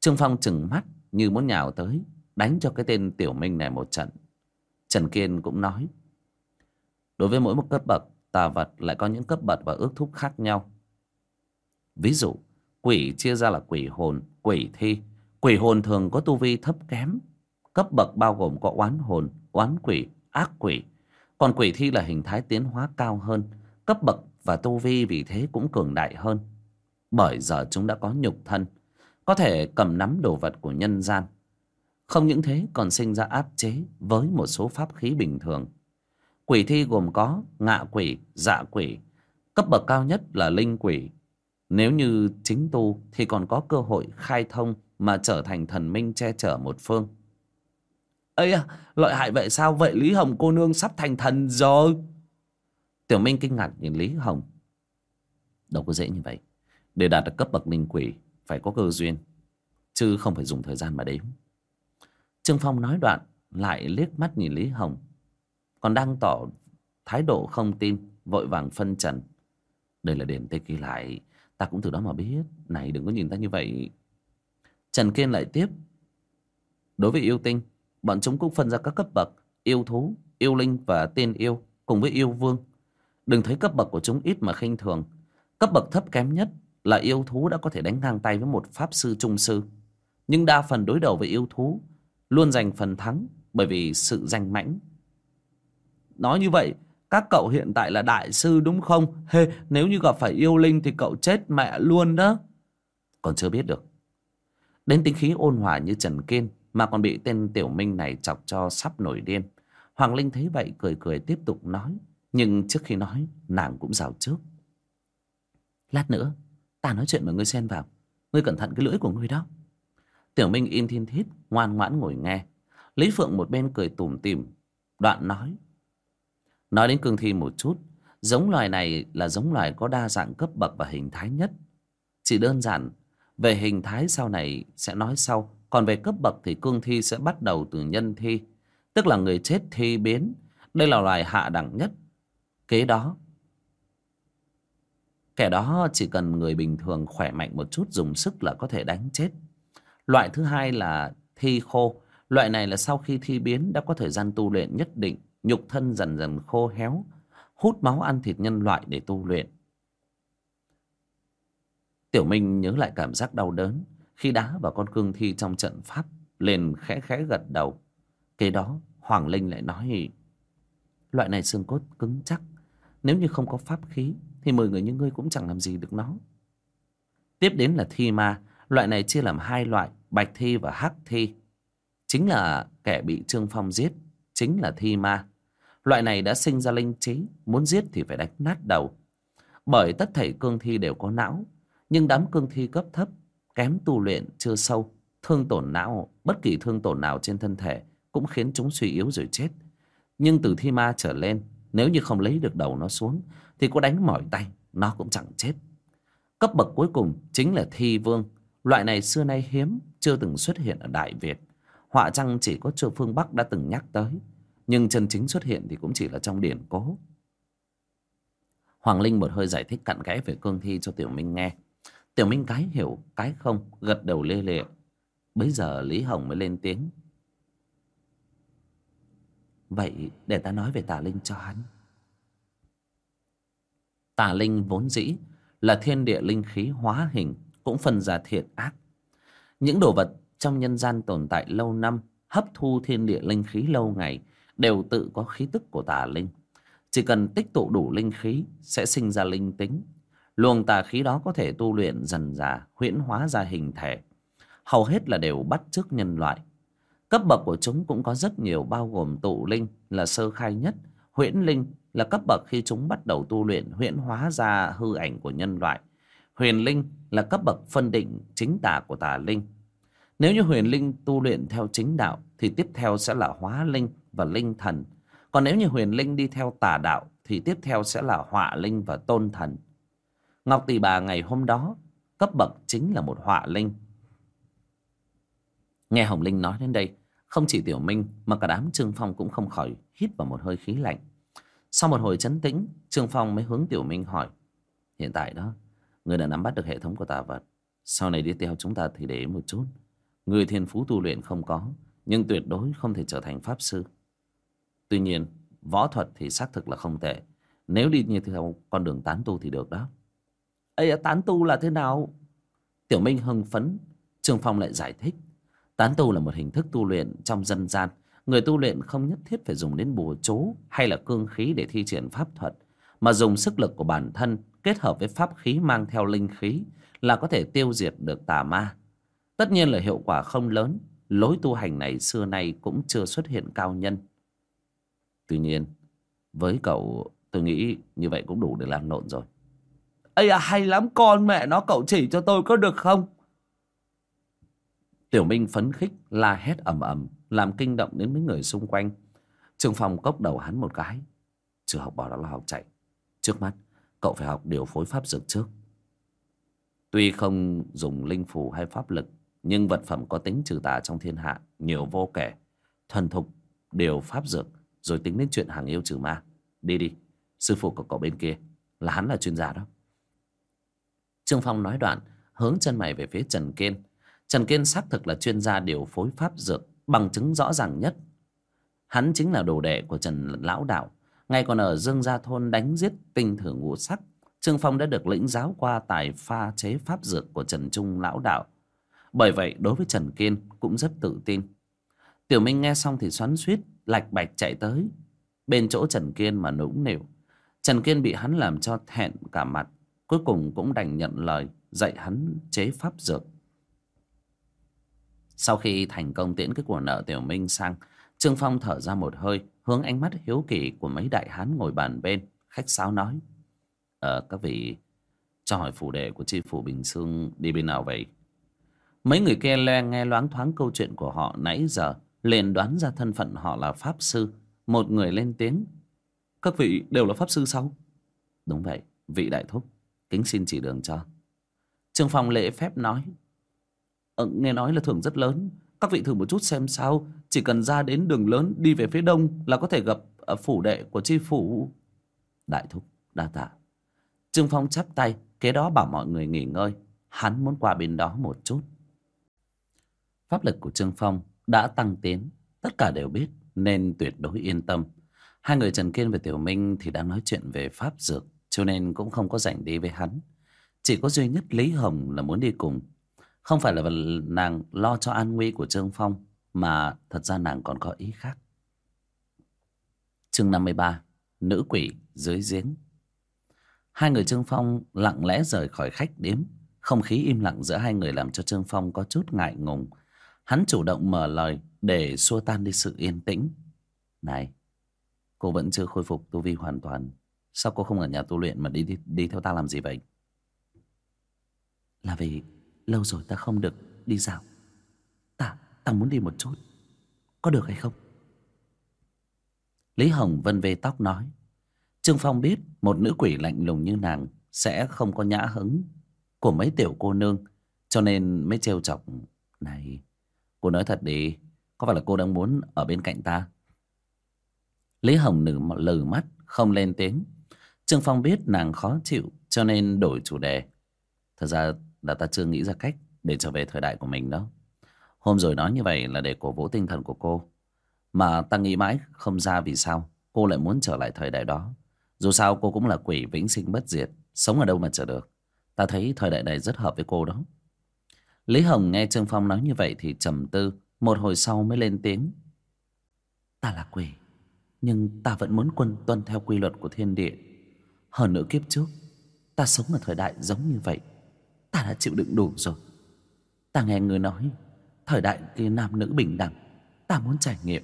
Trương Phong chừng mắt như muốn nhào tới đánh cho cái tên Tiểu Minh này một trận. Trần Kiên cũng nói, đối với mỗi một cấp bậc, tà vật lại có những cấp bậc và ước thúc khác nhau. Ví dụ, quỷ chia ra là quỷ hồn, quỷ thi. Quỷ hồn thường có tu vi thấp kém. Cấp bậc bao gồm có oán hồn, oán quỷ, ác quỷ. Còn quỷ thi là hình thái tiến hóa cao hơn. Cấp bậc và tu vi vì thế cũng cường đại hơn. Bởi giờ chúng đã có nhục thân. Có thể cầm nắm đồ vật của nhân gian không những thế còn sinh ra áp chế với một số pháp khí bình thường. Quỷ thi gồm có ngạ quỷ, dạ quỷ, cấp bậc cao nhất là linh quỷ. Nếu như chính tu thì còn có cơ hội khai thông mà trở thành thần minh che chở một phương. Ây à, lợi hại vậy sao? Vậy Lý Hồng cô nương sắp thành thần rồi. Tiểu Minh kinh ngạc nhìn Lý Hồng. Đâu có dễ như vậy. Để đạt được cấp bậc linh quỷ phải có cơ duyên. Chứ không phải dùng thời gian mà đếm. Trương Phong nói đoạn lại liếc mắt nhìn Lý Hồng. Còn đang tỏ thái độ không tin, vội vàng phân trần. Đây là điểm tê kỳ lại, ta cũng từ đó mà biết. Này đừng có nhìn ta như vậy. Trần Kiên lại tiếp. Đối với yêu tinh, bọn chúng cũng phân ra các cấp bậc. Yêu thú, yêu linh và tiên yêu cùng với yêu vương. Đừng thấy cấp bậc của chúng ít mà khinh thường. Cấp bậc thấp kém nhất là yêu thú đã có thể đánh ngang tay với một pháp sư trung sư nhưng đa phần đối đầu với yêu thú luôn giành phần thắng bởi vì sự danh mãnh nói như vậy các cậu hiện tại là đại sư đúng không hê nếu như gặp phải yêu linh thì cậu chết mẹ luôn đó còn chưa biết được đến tính khí ôn hòa như trần kiên mà còn bị tên tiểu minh này chọc cho sắp nổi điên. Hoàng linh thấy vậy cười cười tiếp tục nói, nhưng trước khi nói, nàng cũng rào trước. Lát nữa, ta nói chuyện mà ngươi xen vào. Ngươi cẩn thận cái lưỡi của ngươi đó. Tiểu minh im thiên thít, ngoan ngoãn ngồi nghe. Lý phượng một bên cười tủm tỉm, đoạn nói. Nói đến cương thi một chút, giống loài này là giống loài có đa dạng cấp bậc và hình thái nhất. Chỉ đơn giản, về hình thái sau này sẽ nói sau còn về cấp bậc thì cương thi sẽ bắt đầu từ nhân thi, tức là người chết thi biến. Đây là loài hạ đẳng nhất. Kế đó, kẻ đó chỉ cần người bình thường khỏe mạnh một chút, dùng sức là có thể đánh chết. Loại thứ hai là thi khô. Loại này là sau khi thi biến đã có thời gian tu luyện nhất định, nhục thân dần dần khô héo, hút máu ăn thịt nhân loại để tu luyện. Tiểu minh nhớ lại cảm giác đau đớn khi đá vào con cương thi trong trận pháp, liền khẽ khẽ gật đầu. Kế đó, hoàng linh lại nói, loại này xương cốt cứng chắc. Nếu như không có pháp khí, thì mười người như ngươi cũng chẳng làm gì được nó. Tiếp đến là thi ma. Loại này chia làm hai loại, bạch thi và hắc thi. Chính là kẻ bị trương phong giết, chính là thi ma. Loại này đã sinh ra linh trí, muốn giết thì phải đánh nát đầu. Bởi tất thảy cương thi đều có não, nhưng đám cương thi cấp thấp kém tu luyện chưa sâu, thương tổn não, bất kỳ thương tổn nào trên thân thể cũng khiến chúng suy yếu rồi chết. Nhưng từ thi ma trở lên, nếu như không lấy được đầu nó xuống, thì có đánh mỏi tay, nó cũng chẳng chết. Cấp bậc cuối cùng chính là thi vương. Loại này xưa nay hiếm, chưa từng xuất hiện ở đại việt. Họa chăng chỉ có châu phương bắc đã từng nhắc tới, nhưng chân chính xuất hiện thì cũng chỉ là trong điển cố. Hoàng linh một hơi giải thích cặn kẽ về cương thi cho tiểu minh nghe tiểu minh cái hiểu cái không, gật đầu lê lệ. Bấy giờ lý hồng mới lên tiếng. Vậy để ta nói về tà linh cho hắn. Tà linh vốn dĩ là thiên địa linh khí hóa hình, cũng phân ra thiện ác. Những đồ vật trong nhân gian tồn tại lâu năm, hấp thu thiên địa linh khí lâu ngày, đều tự có khí tức của tà linh. Chỉ cần tích tụ đủ linh khí, sẽ sinh ra linh tính luồng tà khí đó có thể tu luyện dần dà, huyễn hóa ra hình thể. Hầu hết là đều bắt chước nhân loại. Cấp bậc của chúng cũng có rất nhiều, bao gồm tụ linh là sơ khai nhất, huyễn linh là cấp bậc khi chúng bắt đầu tu luyện huyễn hóa ra hư ảnh của nhân loại. Huyền linh là cấp bậc phân định chính tà của tà linh. Nếu như huyền linh tu luyện theo chính đạo, thì tiếp theo sẽ là hóa linh và linh thần. Còn nếu như huyền linh đi theo tà đạo, thì tiếp theo sẽ là họa linh và tôn thần ngọc tỷ bà ngày hôm đó cấp bậc chính là một họa linh. Nghe hồng linh nói đến đây, không chỉ tiểu minh mà cả đám trương phong cũng không khỏi hít vào một hơi khí lạnh. Sau một hồi chấn tĩnh, trương phong mới hướng tiểu minh hỏi, hiện tại đó, người đã nắm bắt được hệ thống của tà vật, sau này đi theo chúng ta thì để ý một chút. Người thiên phú tu luyện không có, nhưng tuyệt đối không thể trở thành pháp sư. Tuy nhiên, võ thuật thì xác thực là không tệ. Nếu đi như theo con đường tán tu thì được đó ấy tán tu là thế nào? Tiểu minh hưng phấn, trương phong lại giải thích. Tán tu là một hình thức tu luyện trong dân gian. Người tu luyện không nhất thiết phải dùng đến bùa chú hay là cương khí để thi triển pháp thuật, mà dùng sức lực của bản thân kết hợp với pháp khí mang theo linh khí là có thể tiêu diệt được tà ma. Tất nhiên là hiệu quả không lớn, lối tu hành này xưa nay cũng chưa xuất hiện cao nhân. Tuy nhiên, với cậu, tôi nghĩ như vậy cũng đủ để làm lộn rồi ây à hay lắm, con mẹ nó, cậu chỉ cho tôi có được không? Tiểu minh phấn khích, la hét ầm ầm, làm kinh động đến mấy người xung quanh. Trường phòng cốc đầu hắn một cái. Chưa học bỏ đó là học chạy. Trước mắt, cậu phải học điều phối pháp dược trước. Tuy không dùng linh phù hay pháp lực, nhưng vật phẩm có tính trừ tà trong thiên hạ nhiều vô kể. Thuần thục, điều pháp dược, rồi tính đến chuyện hàng yêu trừ ma. Đi đi, sư phụ của cậu bên kia, là hắn là chuyên gia đó trương phong nói đoạn hướng chân mày về phía trần kiên trần kiên xác thực là chuyên gia điều phối pháp dược bằng chứng rõ ràng nhất hắn chính là đồ đệ của trần lão đạo ngay còn ở dương gia thôn đánh giết tinh thử ngũ sắc trương phong đã được lĩnh giáo qua tài pha chế pháp dược của trần trung lão đạo Bởi vậy đối với Trần Kiên cũng rất tự tin. Tiểu Minh nghe xong thì xoắn suýt, lạch bạch chạy tới. Bên chỗ Trần Kiên mà nũng nịu. Trần Kiên bị hắn làm cho thẹn cả mặt. Cuối cùng cũng đành nhận lời dạy hắn chế pháp dược. Sau khi thành công tiễn cái của nợ Tiểu Minh sang, Trương Phong thở ra một hơi, hướng ánh mắt hiếu kỳ của mấy đại hán ngồi bàn bên, khách sáo nói. Ờ, các vị cho hỏi phủ đệ của chi phủ Bình Sương đi bên nào vậy? Mấy người kia le nghe loáng thoáng câu chuyện của họ nãy giờ, liền đoán ra thân phận họ là Pháp Sư. Một người lên tiếng. Các vị đều là Pháp Sư sao? Đúng vậy, vị đại thúc, kính xin chỉ đường cho. Trương Phong lễ phép nói. Ờ, nghe nói là thưởng rất lớn, các vị thử một chút xem sao, chỉ cần ra đến đường lớn đi về phía đông là có thể gặp ờ, phủ đệ của chi phủ. Đại thúc, đa tạ. Trương Phong chắp tay, kế đó bảo mọi người nghỉ ngơi. Hắn muốn qua bên đó một chút. Pháp lực của Trương Phong đã tăng tiến. Tất cả đều biết nên tuyệt đối yên tâm. Hai người Trần Kiên và Tiểu Minh thì đang nói chuyện về Pháp Dược. Cho nên cũng không có rảnh đi với hắn. Chỉ có duy nhất Lý Hồng là muốn đi cùng. Không phải là nàng lo cho an nguy của Trương Phong. Mà thật ra nàng còn có ý khác. Chương 53 Nữ quỷ dưới giếng Hai người Trương Phong lặng lẽ rời khỏi khách điếm. Không khí im lặng giữa hai người làm cho Trương Phong có chút ngại ngùng. Hắn chủ động mở lời để xua tan đi sự yên tĩnh. Này, cô vẫn chưa khôi phục tu vi hoàn toàn. Sao cô không ở nhà tu luyện mà đi, đi, đi theo ta làm gì vậy? Là vì lâu rồi ta không được đi dạo. Ta, ta muốn đi một chút. Có được hay không? Lý Hồng vân về tóc nói. Trương Phong biết một nữ quỷ lạnh lùng như nàng sẽ không có nhã hứng của mấy tiểu cô nương. Cho nên mới trêu chọc. Này, cô nói thật đi, có phải là cô đang muốn ở bên cạnh ta? Lý Hồng nử lừ mắt, không lên tiếng. Trương Phong biết nàng khó chịu, cho nên đổi chủ đề. Thật ra là ta chưa nghĩ ra cách để trở về thời đại của mình đâu. Hôm rồi nói như vậy là để cổ vũ tinh thần của cô. Mà ta nghĩ mãi không ra vì sao cô lại muốn trở lại thời đại đó. Dù sao cô cũng là quỷ vĩnh sinh bất diệt, Sống ở đâu mà chờ được Ta thấy thời đại này rất hợp với cô đó Lý Hồng nghe Trương Phong nói như vậy Thì trầm tư, Một hồi sau mới lên tiếng Ta là quỷ, Nhưng ta vẫn muốn quân tuân theo quy luật của thiên địa hơn nữa kiếp trước, Ta sống ở thời đại giống như vậy, Ta đã chịu đựng đủ rồi. Ta nghe người nói, Thời đại kia nam nữ bình đẳng, Ta muốn trải nghiệm.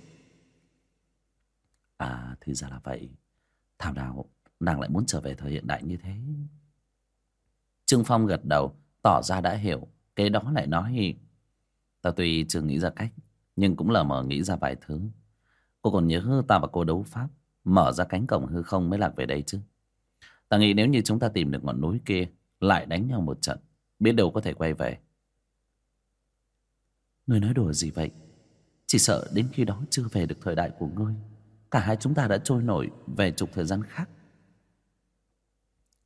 À thì ra là vậy. Thảo nào nàng lại muốn trở về thời hiện đại như thế? Trương Phong gật đầu, Tỏ ra đã hiểu. Kế đó lại nói, Ta tuy chưa nghĩ ra cách, Nhưng cũng lờ mờ nghĩ ra vài thứ. Cô còn nhớ ta và cô đấu pháp, Mở ra cánh cổng hư không mới lạc về đây chứ? Ta nghĩ nếu như chúng ta tìm được ngọn núi kia, Lại đánh nhau một trận, Biết đâu có thể quay về Ngươi nói đùa gì vậy Chỉ sợ đến khi đó chưa về được thời đại của ngươi, Cả hai chúng ta đã trôi nổi về chục thời gian khác.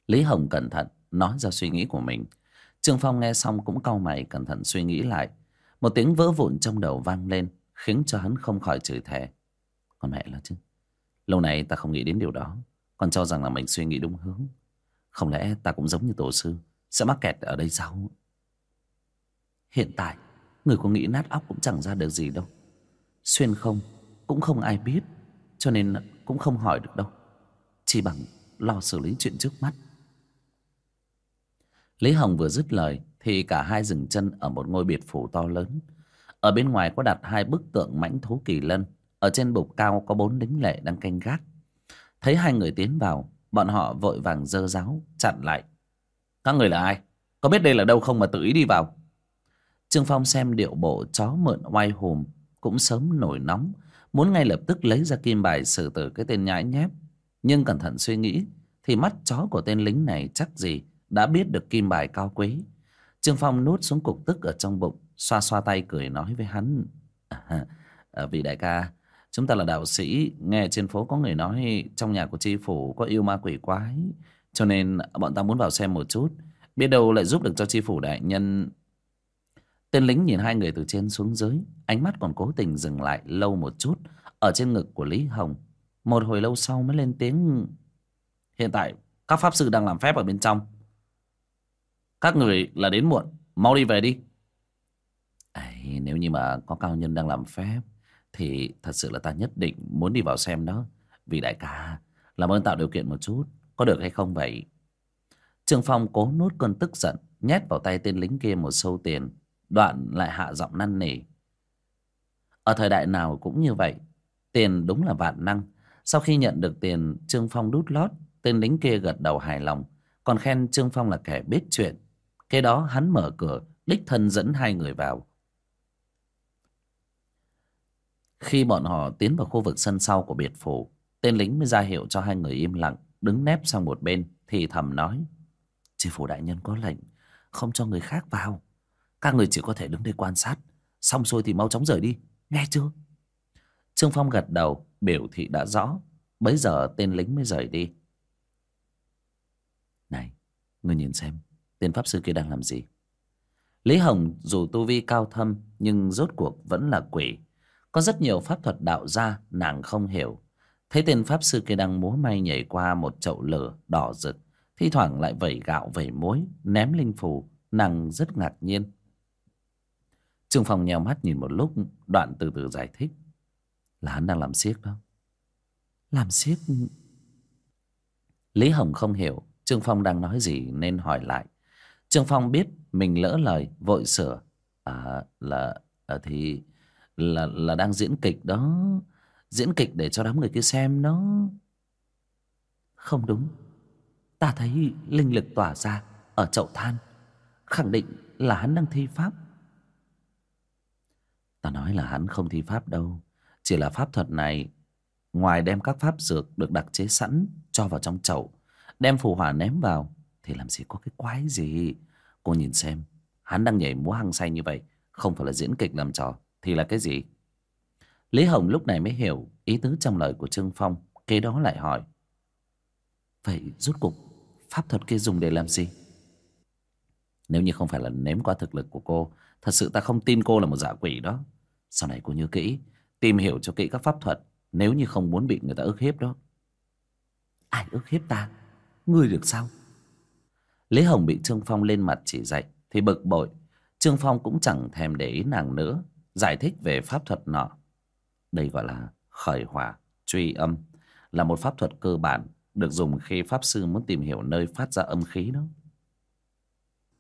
Lý Hồng cẩn thận nói ra suy nghĩ của mình. Trương Phong nghe xong cũng cau mày cẩn thận suy nghĩ lại. Một tiếng vỡ vụn trong đầu vang lên, khiến cho hắn không khỏi chửi thề. Con mẹ là chứ. Lâu nay ta không nghĩ đến điều đó. Còn cho rằng là mình suy nghĩ đúng hướng. Không lẽ ta cũng giống như tổ sư sẽ mắc kẹt ở đây sao? Hiện tại, người có nghĩ nát óc cũng chẳng ra được gì đâu. Xuyên không, cũng không ai biết cho nên cũng không hỏi được đâu Chỉ bằng lo xử lý chuyện trước mắt Lý Hồng vừa dứt lời Thì cả hai dừng chân ở một ngôi biệt phủ to lớn Ở bên ngoài có đặt hai bức tượng mãnh thú kỳ lân Ở trên bục cao có bốn lính lệ đang canh gác Thấy hai người tiến vào Bọn họ vội vàng dơ giáo chặn lại Các người là ai? Có biết đây là đâu không mà tự ý đi vào? Trương Phong xem điệu bộ chó mượn oai hùm Cũng sớm nổi nóng Muốn ngay lập tức lấy ra kim bài xử tử cái tên nhãi nhép Nhưng cẩn thận suy nghĩ Thì mắt chó của tên lính này chắc gì Đã biết được kim bài cao quý Trương Phong nuốt xuống cục tức ở trong bụng Xoa xoa tay cười nói với hắn à, Vị đại ca Chúng ta là đạo sĩ, Nghe trên phố có người nói Trong nhà của tri phủ có yêu ma quỷ quái. Cho nên bọn ta muốn vào xem một chút, Biết đâu lại giúp được cho tri phủ đại nhân. Tên lính nhìn hai người từ trên xuống dưới, Ánh mắt còn cố tình dừng lại lâu một chút Ở trên ngực của Lý Hồng. Một hồi lâu sau mới lên tiếng, Hiện tại các pháp sư đang làm phép ở bên trong. Các người là đến muộn, Mau đi về đi. Ấy nếu như mà có cao nhân đang làm phép thì thật sự là ta nhất định muốn đi vào xem đó. Vì đại ca, làm ơn tạo điều kiện một chút, có được hay không vậy? Trương phong cố nuốt cơn tức giận, nhét vào tay tên lính kia một sâu tiền, đoạn lại hạ giọng năn nỉ. Ở thời đại nào cũng như vậy, tiền đúng là vạn năng. Sau khi nhận được tiền, trương phong đút lót, tên lính kia gật đầu hài lòng, còn khen trương phong là kẻ biết chuyện. Kế đó hắn mở cửa, đích thân dẫn hai người vào. Khi bọn họ tiến vào khu vực sân sau của biệt phủ, tên lính mới ra hiệu cho hai người im lặng, đứng nép sang một bên, thì thầm nói "Chỉ phủ đại nhân có lệnh, không cho người khác vào. Các người chỉ có thể đứng đây quan sát. Xong xuôi thì mau chóng rời đi. Nghe chưa? Trương phong gật đầu, biểu thị đã rõ. Bấy giờ tên lính mới rời đi. Này người nhìn xem, tên pháp sư kia đang làm gì? Lý hồng dù tu vi cao thâm, nhưng rốt cuộc vẫn là quỷ có rất nhiều pháp thuật đạo gia nàng không hiểu. Thấy tên pháp sư kia đang múa may nhảy qua một chậu lửa đỏ rực. Thi thoảng lại vẩy gạo vẩy muối ném linh phù. Nàng rất ngạc nhiên. Trương phong nheo mắt nhìn một lúc đoạn từ từ giải thích. Là hắn đang làm siếc đó. Làm siếc? Lý hồng không hiểu trương phong đang nói gì nên hỏi lại. Trương phong biết mình lỡ lời vội sửa. À là à, thì là là đang diễn kịch đó. Diễn kịch để cho đám người kia xem nó. Không đúng. Ta thấy linh lực tỏa ra ở chậu than. Khẳng định là hắn đang thi pháp. Ta nói là hắn không thi pháp đâu. Chỉ là pháp thuật này, ngoài đem các pháp dược được đặc chế sẵn cho vào trong chậu, đem phù hỏa ném vào, thì làm gì có cái quái gì? Cô nhìn xem, hắn đang nhảy múa hăng say như vậy, không phải là diễn kịch làm trò thì là cái gì? Lý hồng lúc này mới hiểu ý tứ trong lời của trương phong, kế đó lại hỏi. Vậy rút cục pháp thuật kia dùng để làm gì? Nếu như không phải là nếm qua thực lực của cô, thật sự ta không tin cô là một giả quỷ đó. Sau này cô nhớ kỹ, tìm hiểu cho kỹ các pháp thuật, nếu như không muốn bị người ta ức hiếp đó. Ai ức hiếp ta? Ngươi được sao? Lý hồng bị trương phong lên mặt chỉ dạy, thì bực bội. Trương phong cũng chẳng thèm để ý nàng nữa giải thích về pháp thuật nọ. Đây gọi là khởi hỏa, truy âm, là một pháp thuật cơ bản được dùng khi pháp sư muốn tìm hiểu nơi phát ra âm khí đó.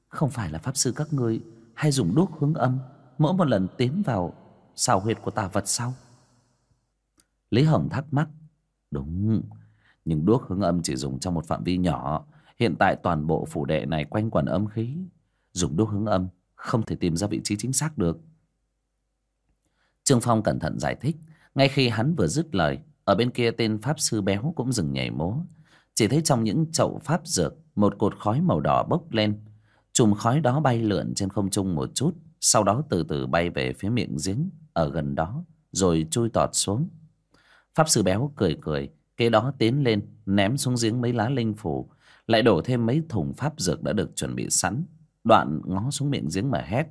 Không phải là pháp sư các ngươi hay dùng đuốc hướng âm, mỗi một lần tiến vào xào huyệt của tà vật sau. Lý hồng thắc mắc, đúng, nhưng đuốc hướng âm chỉ dùng trong một phạm vi nhỏ, hiện tại toàn bộ phủ đệ này quanh quẩn âm khí, dùng đuốc hướng âm không thể tìm ra vị trí chính xác được trương phong cẩn thận giải thích, ngay khi hắn vừa dứt lời, ở bên kia tên pháp sư béo cũng dừng nhảy múa. Chỉ thấy trong những chậu pháp dược, một cột khói màu đỏ bốc lên. Chùm khói đó bay lượn trên không trung một chút, sau đó từ từ bay về phía miệng giếng ở gần đó, rồi chui tọt xuống. Pháp sư béo cười cười, kế đó tiến lên, ném xuống giếng mấy lá linh phủ, lại đổ thêm mấy thùng pháp dược đã được chuẩn bị sẵn, đoạn ngó xuống miệng giếng mà hét.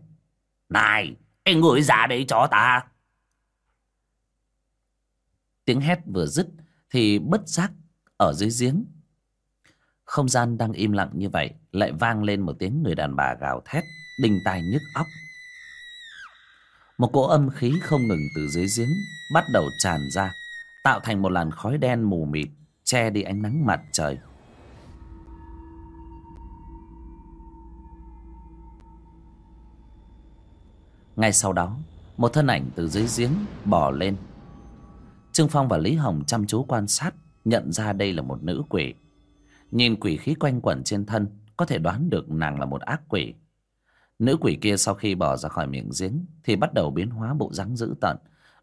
Này, cái người ra đây cho ta tiếng hét vừa dứt thì bất giác ở dưới giếng. Không gian đang im lặng như vậy, lại vang lên một tiếng người đàn bà gào thét đinh tai nhức óc. Một cỗ âm khí không ngừng từ dưới giếng bắt đầu tràn ra, tạo thành một làn khói đen mù mịt, che đi ánh nắng mặt trời. Ngay sau đó, một thân ảnh từ dưới giếng bò lên trương phong và lý hồng chăm chú quan sát, nhận ra đây là một nữ quỷ. Nhìn quỷ khí quanh quẩn trên thân, có thể đoán được nàng là một ác quỷ. Nữ quỷ kia sau khi bỏ ra khỏi miệng giếng, thì bắt đầu biến hóa bộ dáng dữ tợn.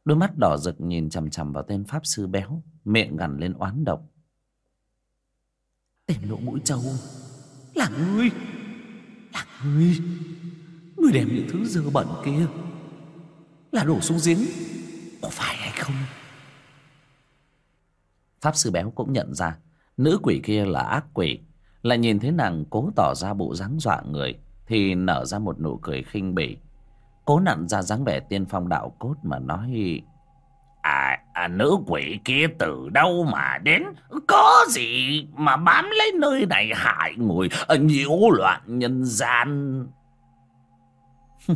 Đôi mắt đỏ rực nhìn chằm chằm vào tên pháp sư béo, miệng gằn lên oán độc. Tên lỗ mũi trâu là ngươi là ngươi ngươi đem những thứ dơ bẩn kia là đổ xuống giếng, có phải hay không? Pháp sư béo cũng nhận ra nữ quỷ kia là ác quỷ. Lại nhìn thấy nàng cố tỏ ra bộ dáng dọa người thì nở ra một nụ cười khinh bỉ. Cố nặn ra dáng vẻ tiên phong đạo cốt mà nói à, à nữ quỷ kia từ đâu mà đến? Có gì mà bám lấy nơi này hại người? Ờ, nhiễu loạn nhân gian.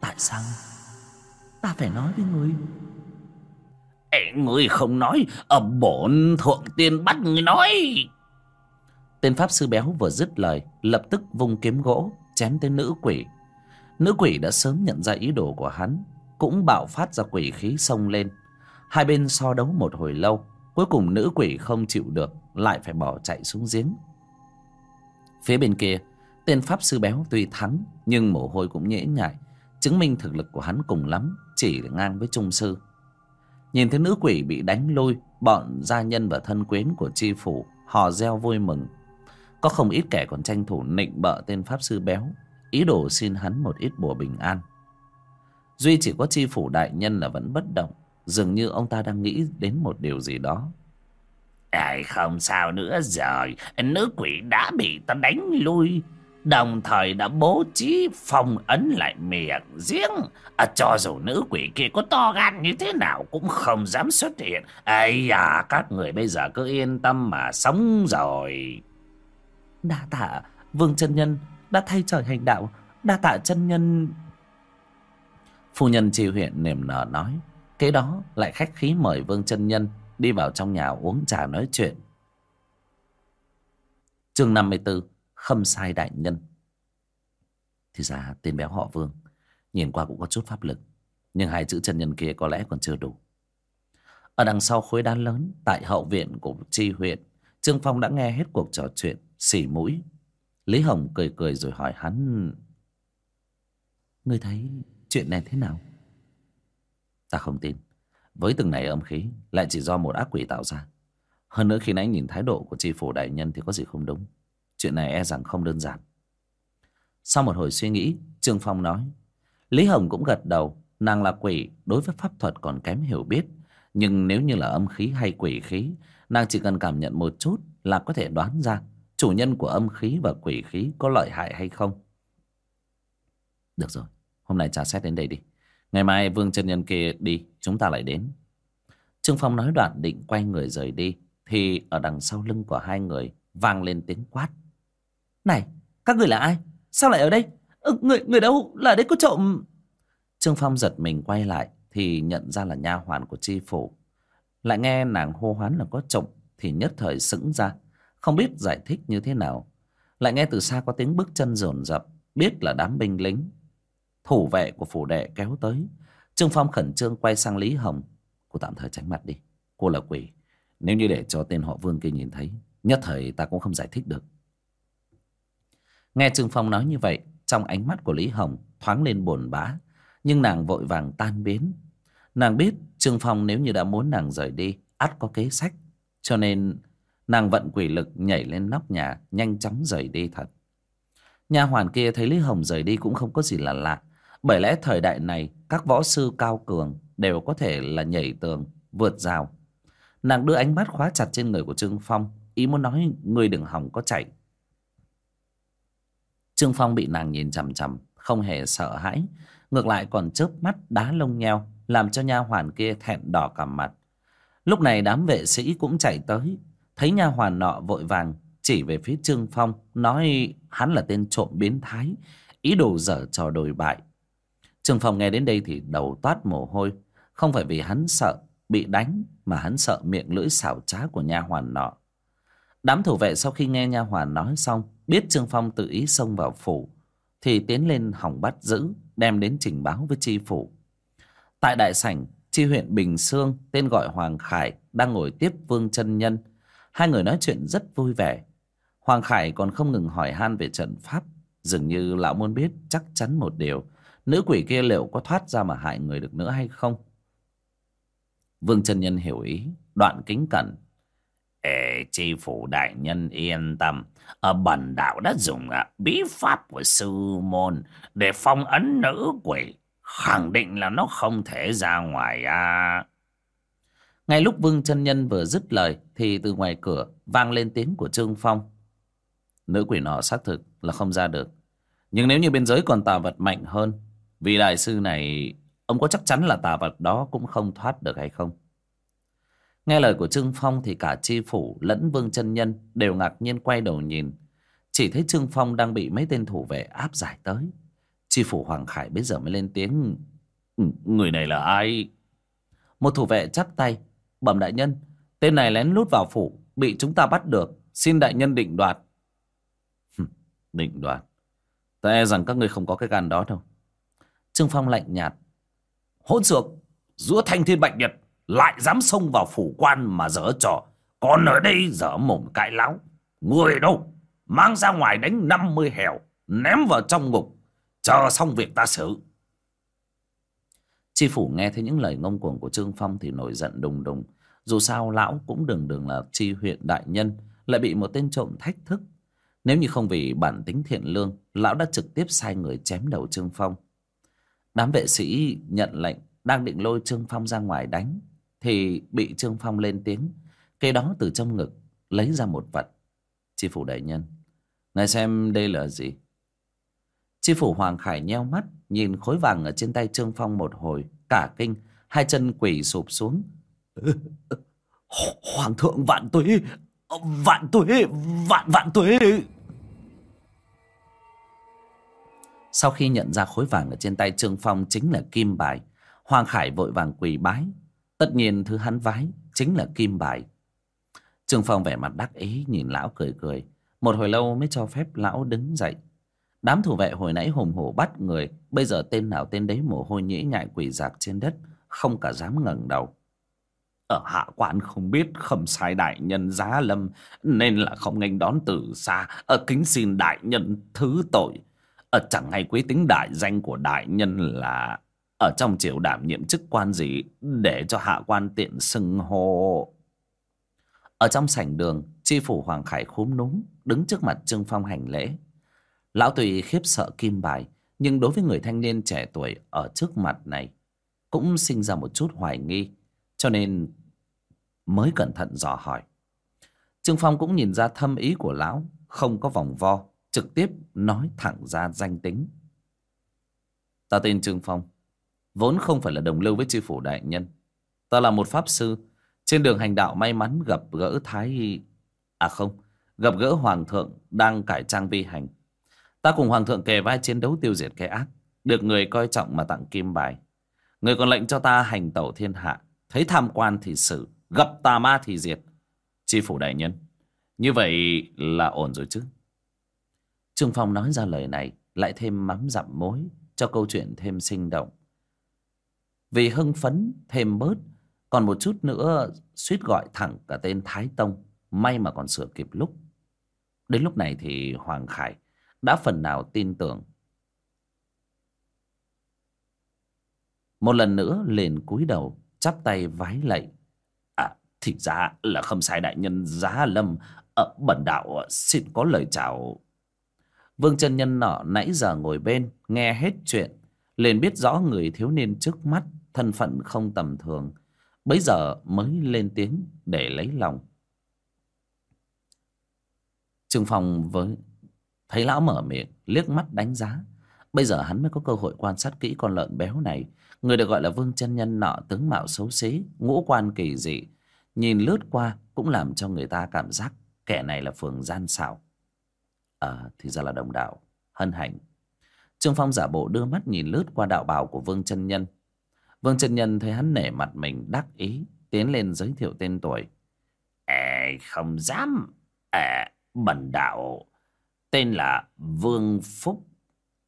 Tại sao? Ta phải nói với ngươi người không nói, Ở bổn thượng tiên bắt người nói. Tên pháp sư béo vừa dứt lời, Lập tức vung kiếm gỗ, Chém tới nữ quỷ. Nữ quỷ đã sớm nhận ra ý đồ của hắn, Cũng bạo phát ra quỷ khí xông lên. Hai bên so đấu một hồi lâu, Cuối cùng nữ quỷ không chịu được, Lại phải bỏ chạy xuống giếng. Phía bên kia, Tên pháp sư béo tuy thắng, Nhưng mồ hôi cũng nhễ nhại, Chứng minh thực lực của hắn cùng lắm, Chỉ ngang với trung sư. Nhìn thấy nữ quỷ bị đánh lui Bọn gia nhân và thân quyến của tri phủ, họ reo vui mừng. Có không ít kẻ còn tranh thủ nịnh bợ tên pháp sư béo, Ý đồ xin hắn một ít bùa bình an. Duy chỉ có tri phủ đại nhân là vẫn bất động, Dường như ông ta đang nghĩ đến một điều gì đó. Ai không sao nữa rồi, Nữ quỷ đã bị ta đánh lui. Đồng thời đã bố trí phong ấn lại miệng riêng. À, Cho dù nữ quỷ kia có to gan như thế nào Cũng không dám xuất hiện. Ây à các người bây giờ cứ yên tâm mà sống rồi. Đa tạ Vương chân Nhân đã thay trời hành đạo. Đa tạ chân nhân. Phu nhân tri huyện niềm nở nói. Kế đó lại khách khí mời Vương chân Nhân Đi vào trong nhà uống trà nói chuyện. Chương 54 Khâm sai đại nhân. Thì ra tên béo họ Vương Nhìn qua cũng có chút pháp lực, Nhưng hai chữ chân nhân kia có lẽ còn chưa đủ. Ở đằng sau khối đá lớn Tại hậu viện của tri huyện, Trương Phong đã nghe hết cuộc trò chuyện, Xỉ mũi. Lý Hồng cười cười rồi hỏi hắn, Ngươi thấy chuyện này thế nào? Ta không tin. Với từng này âm khí, Lại chỉ do một ác quỷ tạo ra. Hơn nữa khi nãy nhìn thái độ của tri phủ đại nhân Thì có gì không đúng. Chuyện này e rằng không đơn giản. Sau một hồi suy nghĩ, Trương Phong nói, Lý Hồng cũng gật đầu, Nàng là quỷ, đối với pháp thuật còn kém hiểu biết. Nhưng nếu như là âm khí hay quỷ khí, Nàng chỉ cần cảm nhận một chút Là có thể đoán ra Chủ nhân của âm khí và quỷ khí có lợi hại hay không. Được rồi, Hôm nay trà xét đến đây đi. Ngày mai Vương chân Nhân kia đi, Chúng ta lại đến. Trương Phong nói đoạn định quay người rời đi, Thì ở đằng sau lưng của hai người Vang lên tiếng quát. Này các người là ai? Sao lại ở đây? Ừ, Người người đâu? Là đấy có trộm. Trương Phong giật mình quay lại Thì nhận ra là nha hoàn của tri phủ. Lại nghe nàng hô hoán là có trộm Thì nhất thời sững ra Không biết giải thích như thế nào. Lại nghe từ xa có tiếng bước chân rồn rập Biết là đám binh lính. Thủ vệ của phủ đệ kéo tới. Trương Phong khẩn trương quay sang Lý Hồng. Cô tạm thời tránh mặt đi. Cô là quỷ. Nếu như để cho tên họ Vương kia nhìn thấy Nhất thời ta cũng không giải thích được. Nghe Trương Phong nói như vậy, Trong ánh mắt của Lý Hồng thoáng lên buồn bã, Nhưng nàng vội vàng tan biến. Nàng biết Trương Phong nếu như đã muốn nàng rời đi, ắt có kế sách, Cho nên nàng vận quỷ lực nhảy lên nóc nhà, Nhanh chóng rời đi thật. Nhà hoàn kia thấy Lý Hồng rời đi cũng không có gì là lạ, Bởi lẽ thời đại này Các võ sư cao cường Đều có thể là nhảy tường, Vượt rào. Nàng đưa ánh mắt khóa chặt trên người của Trương Phong, Ý muốn nói người đừng hỏng có chạy. Trương Phong bị nàng nhìn chằm chằm, Không hề sợ hãi. Ngược lại còn chớp mắt đá lông nheo, Làm cho nha hoàn kia thẹn đỏ cả mặt. Lúc này đám vệ sĩ cũng chạy tới. Thấy nha hoàn nọ vội vàng, Chỉ về phía Trương Phong, Nói hắn là tên trộm biến thái, Ý đồ dở trò đồi bại. Trương Phong nghe đến đây thì đầu toát mồ hôi. Không phải vì hắn sợ bị đánh, Mà hắn sợ miệng lưỡi xảo trá của nha hoàn nọ. Đám thủ vệ sau khi nghe nha hoàn nói xong Biết Trương Phong tự ý xông vào phủ, Thì tiến lên hỏng bắt giữ, Đem đến trình báo với tri phủ. Tại đại sảnh, Tri huyện Bình Sương, Tên gọi Hoàng Khải, Đang ngồi tiếp Vương chân Nhân. Hai người nói chuyện rất vui vẻ. Hoàng Khải còn không ngừng hỏi han về trận pháp. Dường như lão muốn biết chắc chắn một điều, Nữ quỷ kia liệu có thoát ra mà hại người được nữa hay không? Vương chân Nhân hiểu ý, Đoạn kính cẩn. Ê, chi phủ đại nhân yên tâm. Ở bần đạo đã dùng à, bí pháp của sư môn để phong ấn nữ quỷ khẳng định là nó không thể ra ngoài à. Ngay lúc vương chân nhân vừa dứt lời thì từ ngoài cửa vang lên tiếng của trương phong. Nữ quỷ nọ xác thực là không ra được. Nhưng nếu như biên giới còn tà vật mạnh hơn vì đại sư này ông có chắc chắn là tà vật đó cũng không thoát được hay không? Nghe lời của Trương Phong thì cả chi phủ lẫn Vương chân Nhân đều ngạc nhiên quay đầu nhìn. Chỉ thấy Trương Phong đang bị mấy tên thủ vệ áp giải tới. Chi phủ Hoàng Khải bây giờ mới lên tiếng. Người này là ai? Một thủ vệ chắp tay. Bẩm đại nhân, tên này lén lút vào phủ, bị chúng ta bắt được. Xin đại nhân định đoạt. Định đoạt. Ta e rằng các ngươi không có cái gan đó đâu. Trương Phong lạnh nhạt. Hỗn xược, giữa thanh thiên bạch nhật, lại dám xông vào phủ quan mà dở trò. Còn ở đây dở mồm cãi láo. Người đâu? Mang ra ngoài đánh 50 hẻo, ném vào trong ngục. Chờ xong việc ta xử. Chi phủ nghe thấy những lời ngông cuồng của Trương Phong thì nổi giận đùng đùng. Dù sao lão cũng đường đường là chi huyện đại nhân, lại bị một tên trộm thách thức. Nếu như không vì bản tính thiện lương, lão đã trực tiếp sai người chém đầu Trương Phong. Đám vệ sĩ nhận lệnh đang định lôi Trương Phong ra ngoài đánh, thì bị Trương Phong lên tiếng. Cây đó từ trong ngực lấy ra một vật. Chi phủ đại nhân, ngài xem đây là gì? Chi phủ Hoàng Khải nheo mắt, nhìn khối vàng ở trên tay Trương Phong một hồi, cả kinh, hai chân quỳ sụp xuống. Hoàng thượng vạn tuế, vạn tuế, vạn vạn tuế. Sau khi nhận ra khối vàng ở trên tay Trương Phong chính là kim bài, Hoàng Khải vội vàng quỳ bái. Tất nhiên thứ hắn vái chính là kim bài. Trương Phong vẻ mặt đắc ý nhìn lão cười cười. Một hồi lâu mới cho phép lão đứng dậy. Đám thủ vệ hồi nãy hùng hổ bắt người, bây giờ tên nào tên đấy mồ hôi nhễ nhại quỳ dạp trên đất, không cả dám ngẩng đầu. Ở hạ quan không biết khẩm sai đại nhân giá lâm, nên là không nghênh đón từ xa, ở kính xin đại nhân thứ tội. Ở chẳng hay quý tính đại danh của đại nhân là ở trong triều đảm nhiệm chức quan gì để cho hạ quan tiện xưng hô. Ở trong sảnh đường, tri phủ Hoàng Khải khúm núm, đứng trước mặt Trương Phong hành lễ. Lão tùy khiếp sợ kim bài, nhưng đối với người thanh niên trẻ tuổi ở trước mặt này, cũng sinh ra một chút hoài nghi, cho nên mới cẩn thận dò hỏi. Trương Phong cũng nhìn ra thâm ý của lão, không có vòng vo, trực tiếp nói thẳng ra danh tính. Ta tên Trương Phong, vốn không phải là đồng lưu với chư phủ đại nhân. Ta là một pháp sư, trên đường hành đạo may mắn gặp gỡ Thái... À không, gặp gỡ Hoàng thượng đang cải trang vi hành. Ta cùng Hoàng thượng kề vai chiến đấu tiêu diệt kẻ ác, được người coi trọng mà tặng kim bài. Người còn lệnh cho ta hành tẩu thiên hạ, thấy tham quan thì xử, gặp tà ma thì diệt. Chi phủ đại nhân, như vậy là ổn rồi chứ. Trương Phong nói ra lời này lại thêm mắm dặm mối cho câu chuyện thêm sinh động. Vì hưng phấn thêm bớt, còn một chút nữa suýt gọi thẳng cả tên Thái Tông, may mà còn sửa kịp lúc. Đến lúc này thì Hoàng Khải đã phần nào tin tưởng. Một lần nữa liền cúi đầu, chắp tay vái lạy. À, thì ra là không sai đại nhân giá lâm, ở bẩn đạo ờ, xin có lời chào. Vương chân nhân nọ nãy giờ ngồi bên, nghe hết chuyện, liền biết rõ người thiếu niên trước mắt, thân phận không tầm thường. Bấy giờ mới lên tiếng để lấy lòng. Trương Phong với thấy lão mở miệng, liếc mắt đánh giá. Bây giờ hắn mới có cơ hội quan sát kỹ con lợn béo này. Người được gọi là Vương chân Nhân nọ tướng mạo xấu xí, ngũ quan kỳ dị. Nhìn lướt qua cũng làm cho người ta cảm giác kẻ này là phường gian xảo. À, thì ra là đồng đạo, hân hạnh. Trương Phong giả bộ đưa mắt nhìn lướt qua đạo bào của Vương chân Nhân. Vương chân Nhân thấy hắn nể mặt mình đắc ý, tiến lên giới thiệu tên tuổi. Ê, không dám. Ê, bần đạo tên là Vương Phúc,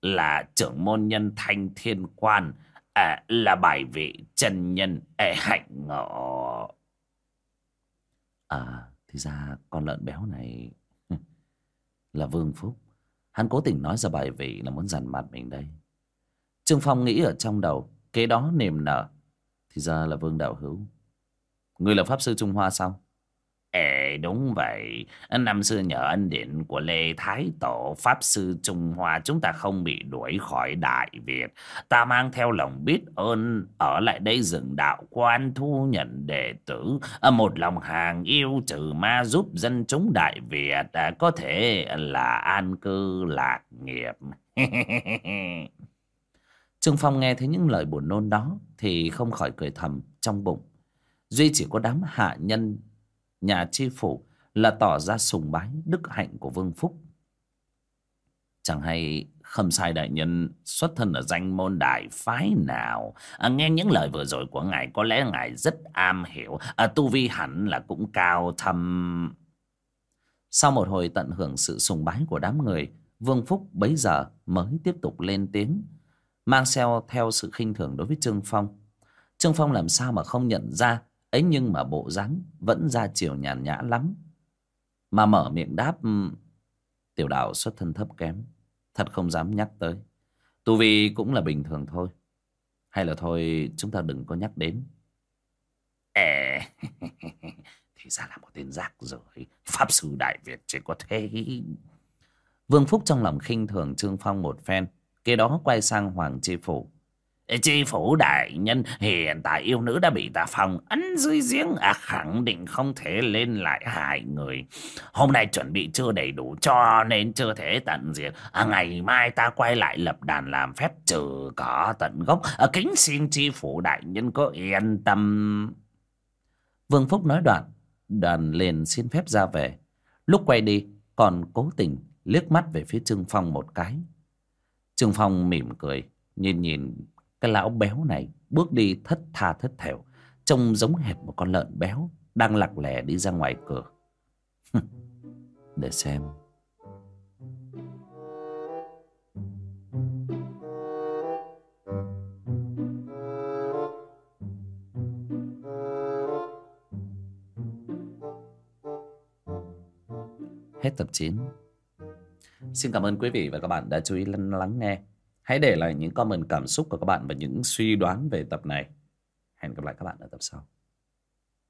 là trưởng môn nhân thanh thiên quan, à, là bài vị chân nhân ê, hạnh ngộ. À, thì ra con lợn béo này là Vương Phúc. Hắn cố tình nói ra bài vị là muốn dằn mặt mình đây. Trương Phong nghĩ ở trong đầu, kế đó niềm nở. Thì ra là Vương Đạo Hữu. Người là Pháp Sư Trung Hoa sao? Ê, đúng vậy. Năm xưa nhờ ân điển của Lê Thái Tổ, Pháp Sư Trung Hoa, chúng ta không bị đuổi khỏi Đại Việt. Ta mang theo lòng biết ơn, ở lại đây dựng đạo quan thu nhận đệ tử. Một lòng hàng yêu trừ ma giúp dân chúng Đại Việt à, có thể là an cư lạc nghiệp. Trương Phong nghe thấy những lời buồn nôn đó thì không khỏi cười thầm trong bụng. Duy chỉ có đám hạ nhân nhà chi phủ là tỏ ra sùng bái đức hạnh của Vương Phúc. Chẳng hay khâm sai đại nhân xuất thân ở danh môn đại phái nào? À, Nghe những lời vừa rồi của ngài có lẽ ngài rất am hiểu. À, Tu vi hẳn là cũng cao thâm. Sau một hồi tận hưởng sự sùng bái của đám người Vương Phúc bấy giờ mới tiếp tục lên tiếng Mang xeo theo sự khinh thường đối với Trương Phong. Trương Phong làm sao mà không nhận ra ấy nhưng mà bộ dáng vẫn ra chiều nhàn nhã lắm. Mà mở miệng đáp ừ, tiểu đạo xuất thân thấp kém, thật không dám nhắc tới. Tu vi cũng là bình thường thôi. Hay là thôi, chúng ta đừng có nhắc đến. Ê, thì ra là một tên rác rồi pháp sư đại việt chỉ có thế. Vương phúc trong lòng khinh thường trương phong một phen, kế đó quay sang hoàng chi phủ. Chi phủ đại nhân hiện tại yêu nữ đã bị ta phong ấn dưới giếng à khẳng định không thể lên lại hại người. Hôm nay chuẩn bị chưa đầy đủ cho nên chưa thể tận diệt. À, ngày mai ta quay lại lập đàn làm phép trừ có tận gốc. À, kính xin chi phủ đại nhân có yên tâm. Vương Phúc nói đoạn, đoàn liền xin phép ra về. Lúc quay đi còn cố tình liếc mắt về phía Trương Phong một cái. Trương Phong mỉm cười, nhìn nhìn cái lão béo này bước đi thất tha thất thểu, trông giống hệt một con lợn béo đang lặc lẻ đi ra ngoài cửa. Để xem. Hết tập 9 Xin cảm ơn quý vị và các bạn đã chú ý lắng nghe. Hãy để lại những comment cảm xúc của các bạn và những suy đoán về tập này. Hẹn gặp lại các bạn ở tập sau.